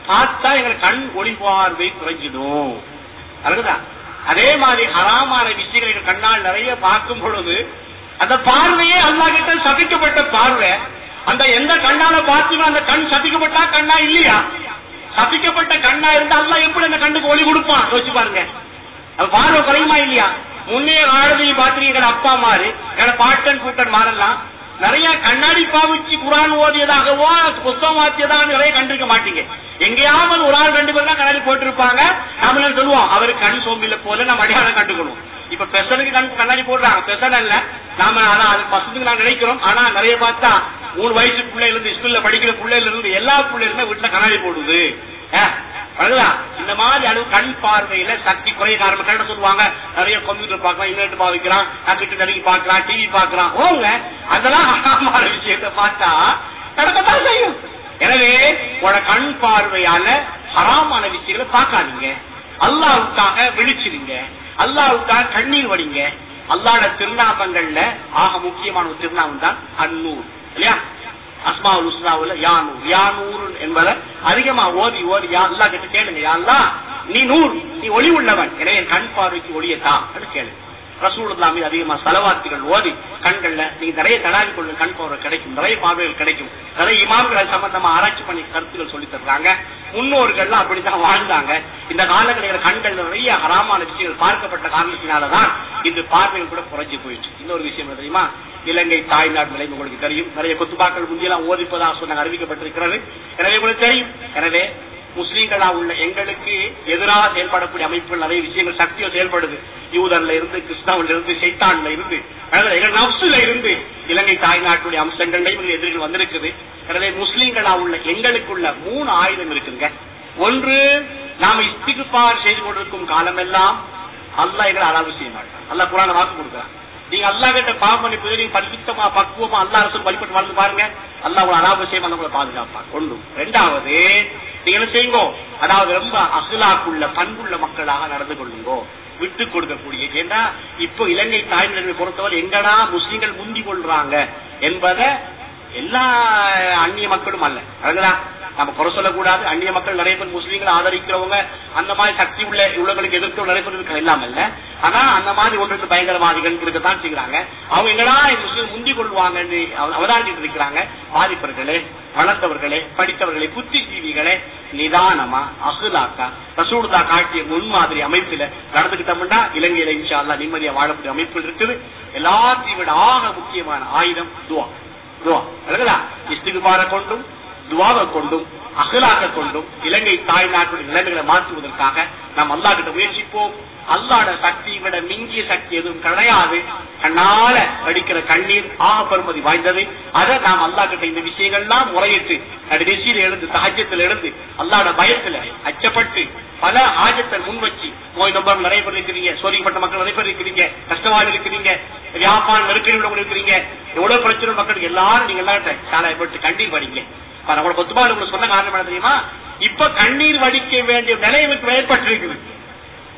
பார்த்தா எங்க கண் ஒளி பார்வை குறைஞ்சிடும். அதுதான் அதே மாதிரி ஹராமான விஷயங்களை எங்க கண்ணால் நிறைய பார்க்கும் பொழுது அந்த பார்வையே அல்லா கிட்ட சபிக்கப்பட்ட பார்வை. அந்த எந்த கண்ணால பார்த்து அந்த கண் சபிக்கப்பட்டா கண்ணா இல்லையா? சபிக்கப்பட்ட கண்ணா இருந்தா அல்லா எப்படி அந்த கண்ணுக்கு ஒளி கொடுப்பான் யோசிச்சு பாருங்க அது பார்வை குறையுமா இல்லையா? முன்னே காலத்தையும் பாத்திரிக்கிற அப்பா மாறு பாட்டன் கூட்டன் மாறலாம். நிறைய கண்ணாடி பாவிச்சு குரான் ஓதியதாகவோ புத்தகம் வாத்தியதாக நிறைய கண்டிருக்க மாட்டீங்க. எங்கேயாவது ஒரு ஆள் ரெண்டு பேர் தான் கண்ணாடி போட்டிருப்பாங்க நாம சொல்லுவோம்? அவரு கண் சோம்பில போல நம்ம அடையாளம் கண்டுக்கணும். இப்ப பெசனுக்கு கண் கண்ணாடி போடுறாங்க. பெசன் இல்ல நாம ஆனா அது பசங்களுக்கு நான் நினைக்கிறோம். ஆனா நிறைய பார்த்தா மூணு வயசு பிள்ளைல இருந்து ஸ்கூல்ல படிக்கிற பிள்ளைல இருந்து எல்லா பிள்ளைகளுமே வீட்டுல கண்ணாடி போடுது. இந்த மாதிரி அளவு கண் பார்வையில சக்தி குறைய காரணம். சொல்லுவாங்க. நிறைய கம்ப்யூட்டர் பாக்கலாம் இன்டர்நெட் பாவிக்கிறான் கம்ப்யூட்டர் நடிகை பார்க்கலாம் டிவி பார்க்கலாம். ஓங்க அதெல்லாம் ஹராமான விஷயத்தை பார்த்தா நடக்கத்தான் செய்யும். எனவே உட கண் பார்வையால ஹராமான விஷயங்களை பார்க்காதீங்க. அல்லாவுக்காக விழிச்சிருங்க அல்லாவுக்காக கண்ணீர் வடிங்க. அல்லாட திருநாமங்கள்ல ஆக முக்கியமான ஒரு திருநாமம் தான் அன்னூர் இல்லையா? அஸ்மா உஸ்ராவுல யானூர் யானூர் என்பதை அதிகமா ஓதி ஓதி யா அல்லா கிட்ட கேளுங்க. யா அல்லா நீ நூறு நீ ஒளி உள்ளவன். எனவே என் கண் பார்வைக்கு ஒளியத்தான். கேளுங்க. ரசூலுல்லாமி அதிகமா செலவாத்துகள் ஓதி கண்கள்ல நீங்க நிறைய தடாவி கொள்ள கண் போற கிடைக்கும் நிறைய பார்வைகள் கிடைக்கும். நிறைய இமாம்கள் சம்பந்தமா ஆராய்ச்சி பண்ணி கருத்துக்கள் சொல்லி தர்றாங்க. முன்னோர்கள்லாம் அப்படித்தான் வாழ்ந்தாங்க. இந்த காலங்களில் கண்கள் நிறைய ஹராமான விஷயங்கள் பார்க்கப்பட்ட காரணத்தினாலதான் இந்த பார்வைகள் கூட குறைஞ்சு போயிடுச்சு. இன்னொரு விஷயம் தெரியுமா? இலங்கை தாய்நாடு நிலை உங்களுக்கு தெரியும். நிறைய கொத்துபாக்கள் முந்தியெல்லாம் ஓதிப்பதாக சொன்னாங்க அறிவிக்கப்பட்டிருக்கிறது. எனவே உங்களுக்கு தெரியும். எனவே முஸ்லீம்களா உள்ள எங்களுக்கு எதிராக செயல்படக்கூடிய அமைப்புகள் நிறைய விஷயங்கள் சக்தியோ செயல்படுது. யூதன்ல இருந்து கிருஷ்ணாவில் இருந்து சைத்தான்ல இருந்து. எங்கள் நப்சுல இருந்து இலங்கை தாய்நாட்டுடைய அம்சங்கள்ல இவங்க எதிரிகள் வந்திருக்குது. எனவே முஸ்லீம்களா உள்ள எங்களுக்குள்ள மூணு ஆயுதம் இருக்குங்க. ஒன்று நாம இஸ்திகுபார் செய்து கொண்டிருக்கும் காலமெல்லாம் அல்லா எங்களை அளவு செய்ய மாட்டான். அல்ல குரான வாக்கு கொடுக்குறான். நீங்க அல்லா கிட்ட பாவம் பண்ணி நீங்க பரிசுத்தமா பக்குவமா அல்லா அரசு வழிபட்டு வாழ்ந்து பாருங்க. அல்லா உங்களை அனாவசியமா நம்மளை பாதுகாப்பா கொண்டு ரெண்டாவது நீங்க என்ன செய்யுங்க? அதாவது ரொம்ப அகலாக்குள்ள பண்புள்ள மக்களாக நடந்து கொள்ளுங்கோ. விட்டு கொடுக்கக்கூடிய ஏன்னா இப்போ இலங்கை தாய்நிலை பொறுத்தவரை எங்கடா முஸ்லீம்கள் முந்தி கொள்றாங்க என்பதை எல்லா அந்நிய மக்களும் அல்ல. அதுங்களா நம்ம குறை சொல்லக்கூடாது. அந்நிய மக்கள் நிறைய பேர் முஸ்லீம்களை ஆதரிக்கிறவங்க அந்த மாதிரி சக்தி உள்ள உள்ளவங்களுக்கு எதிர்த்து நிறைய பேர் இருக்க இல்லாம இல்ல. ஆனா அந்த மாதிரி ஒன்றுக்கு பயங்கரவாதிகள் இருக்கத்தான் செய்கிறாங்க அவங்க எங்கடா முஸ்லீம் முந்தி கொள்வாங்கன்னு அவதானிட்டு இருக்கிறாங்க. பாதிப்பவர்களே வளர்ந்தவர்களே படித்தவர்களே புத்திஜீவிகளே நிதானமா அகுலாக்கா ரசூடுதா காட்டிய முன்மாதிரி அமைப்புல நடந்துகிட்டோம்னா இலங்கையில இன்ஷா அல்லா நிம்மதியா வாழக்கூடிய அமைப்பு இருக்குது. எல்லாத்தையும் விட ஆக முக்கியமான ஆயுதம் துவா. துவா. இஸ்திகுபார கொண்டும் துவாவை கொண்டும் அகலாக கொண்டும் இலங்கை தாய்நாட்டுடைய நிலைமைகளை மாற்றுவதற்காக நாம் அல்லா கிட்ட முயற்சிப்போம். அல்லாட சக்தியை விட மிஞ்சிய சக்தி எதுவும் கிடையாது கண்ணால அடிக்கிற கண்ணீர் ஆக பெருமதி வாய்ந்தது. அதை நாம் அல்லா கிட்ட இந்த விஷயங்கள்லாம் முறையிட்டு கடைசியில் எழுந்து சகஜத்தில் எழுந்து அல்லாட பயத்துல அச்சப்பட்டு பல ஆஜத்தை முன் வச்சு நோய் நம்பர் நிறைய பேர் இருக்கிறீங்க சோதிக்கப்பட்ட மக்கள் நிறைய பேர் இருக்கிறீங்க கஷ்டவாதி இருக்கிறீங்க வியாபாரம் நெருக்கடி உள்ளவங்க இருக்கிறீங்க எவ்வளவு பிரச்சனை மக்களுக்கு எல்லாரும் நீங்க எல்லாம் சாலைப்பட்டு கண்ணீர் படிங்க நம்மளோட கொத்துபாடு உங்களுக்கு சொன்ன காரணம் என்ன தெரியுமா? இப்ப கண்ணீர் வடிக்க வேண்டிய நிலைமைக்கு ஏற்பட்டிருக்குது.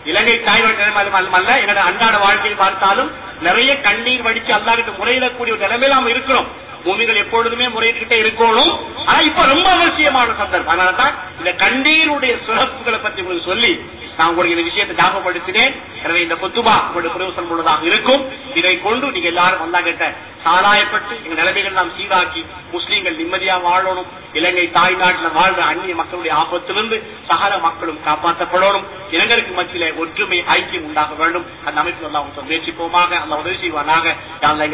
இலங்கை தாய்வாழ் நிலைமை அல்ல என்னோட அன்றாட வாழ்க்கையை பார்த்தாலும் நிறைய கண்ணீர் வடிச்சு அல்லாவிட்டு முறையிடக்கூடிய ஒரு நிலைமையில நாம இருக்கிறோம். பூமிகள் எப்பொழுதுமே முறையிட்டு இருக்கணும் ஆனா இப்ப ரொம்ப அவசியமான சந்தர்ப்பம். அதனாலதான் இந்த கண்ணீருடைய சிறப்புகளை பத்தி உங்களுக்கு சொல்லி நான் உங்களுக்கு இந்த விஷயத்தை ஞாபகப்படுத்தினேன். எனவே இந்த கொத்துபா உங்களுடைய பிரயோசனம் உள்ளதாக இருக்கும். இதை கொண்டு நீங்க எல்லாரும் வந்தா கேட்ட சாராயப்பட்டு எங்க நிலைமைகள் நாம் சீராக்கி முஸ்லீம்கள் நிம்மதியா வாழணும் இலங்கை தாய் நாட்டில் வாழ்ற அந்நிய மக்களுடைய ஆபத்திலிருந்து சகல மக்களும் காப்பாற்றப்படணும் இளைஞருக்கு மத்தியில ஒற்றுமை ஐக்கியம் உண்டாக வேண்டும். அந்த அமைப்பு எல்லாம் முயற்சிப்போமாக அந்த உதவி செய்வானாக.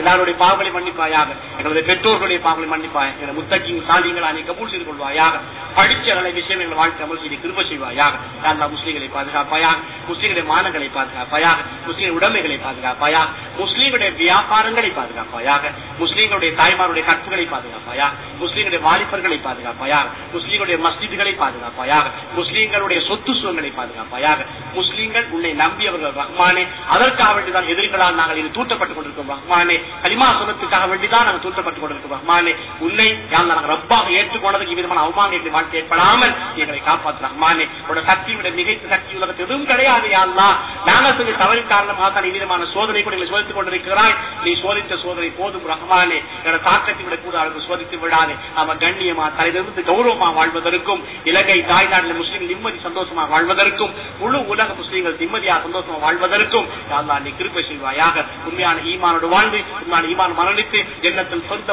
எல்லாருடைய பாவங்களை மன்னிப்பாயாக எங்களுடைய பெற்றோர்களுடைய பாவங்களை மன்னிப்பாய். என முத்தக்கிங் சாதியங்கள் நீ கபூல் செய்து கொள்வாயாக. படிச்ச நல்ல விஷயம் எங்கள் வாழ்க்கை அமல் செய்து கிருப செய்வாயாக. அல்லா முஸ்லீம்களை பாதுகாப்பாயாக முஸ்லீம்களுடைய மானங்களை பாதுகாப்பாயாக முஸ்லீம் உடைமைகளை பாதுகாப்பாயாக முஸ்லீம்களுடைய வியாபாரங்களை பாதுகாப்பாயாக முஸ்லீம்களுடைய தாய்மாருடைய கற்புகளை பாதுகாப்பாயாக முஸ்லீம்களுடைய வாலிபர்களை பாதுகாப்பாயாக முஸ்லீம்களுடைய மஸ்ஜிதுகளை பாதுகாப்பாயாக முஸ்லீம்களுடைய சொத்து சுகங்களை பாதுகாப்பாயாக முஸ்லீம்கள் உன்னை நம்பியவர்கள் ரஹ்மானே அதற்காக வேண்டிதான் எதிர்களால் நாங்கள் இது தூட்டப்பட்டுக் கொண்டிருக்கிறோம் ரஹ்மானே. கலிமா சுரத்துக்காக வேண்டிதான் நாங்கள் தூட்டப்பட்டு கொண்டிருக்கிறோம் ரஹ்மானே. உன்னை யாழ் நாங்கள் ரப்பாக ஏற்றுக்கொண்டதுக்கு விதமான அவமானம் எங்களை வாழ்க்கை ஏற்படாமல் எங்களை காப்பாற்று ரஹ்மானே. உன்னோட சக்தியுடைய விட மிகைத்த சக்தி உலகத்து எதுவும் கிடையாது யாருலா நாங்கள் சொல்லி தவறின் காரணமாக தான் இவ்விதமான சோதனை கூட எங்களை சோதித்துக் கொண்டிருக்கிறாய். நீ சோதித்த சோதனை போதும் ரஹ்மானே. என்னோட தாக்கத்தை விட கூட அவர்கள் சோதித்து விடாது. அவன் கண்ணியமா தலையிலிருந்து கௌரவமா வாழ்வதற்கும் இலங்கை தாய் நாட்டில் முஸ்லீம் நிம்மதி சந்தோஷமா வாழ்வதற்கும் முழு உலக முஸ்லீம்கள் நிம்மதியா சந்தோஷமா வாழ்வதற்கும் யாருலா நீ கிருப்பை செய்வாயாக. உண்மையான ஈமானோடு வாழ்ந்து உண்மையான ஈமான் மரணித்து எண்ணத்தில் சொந்த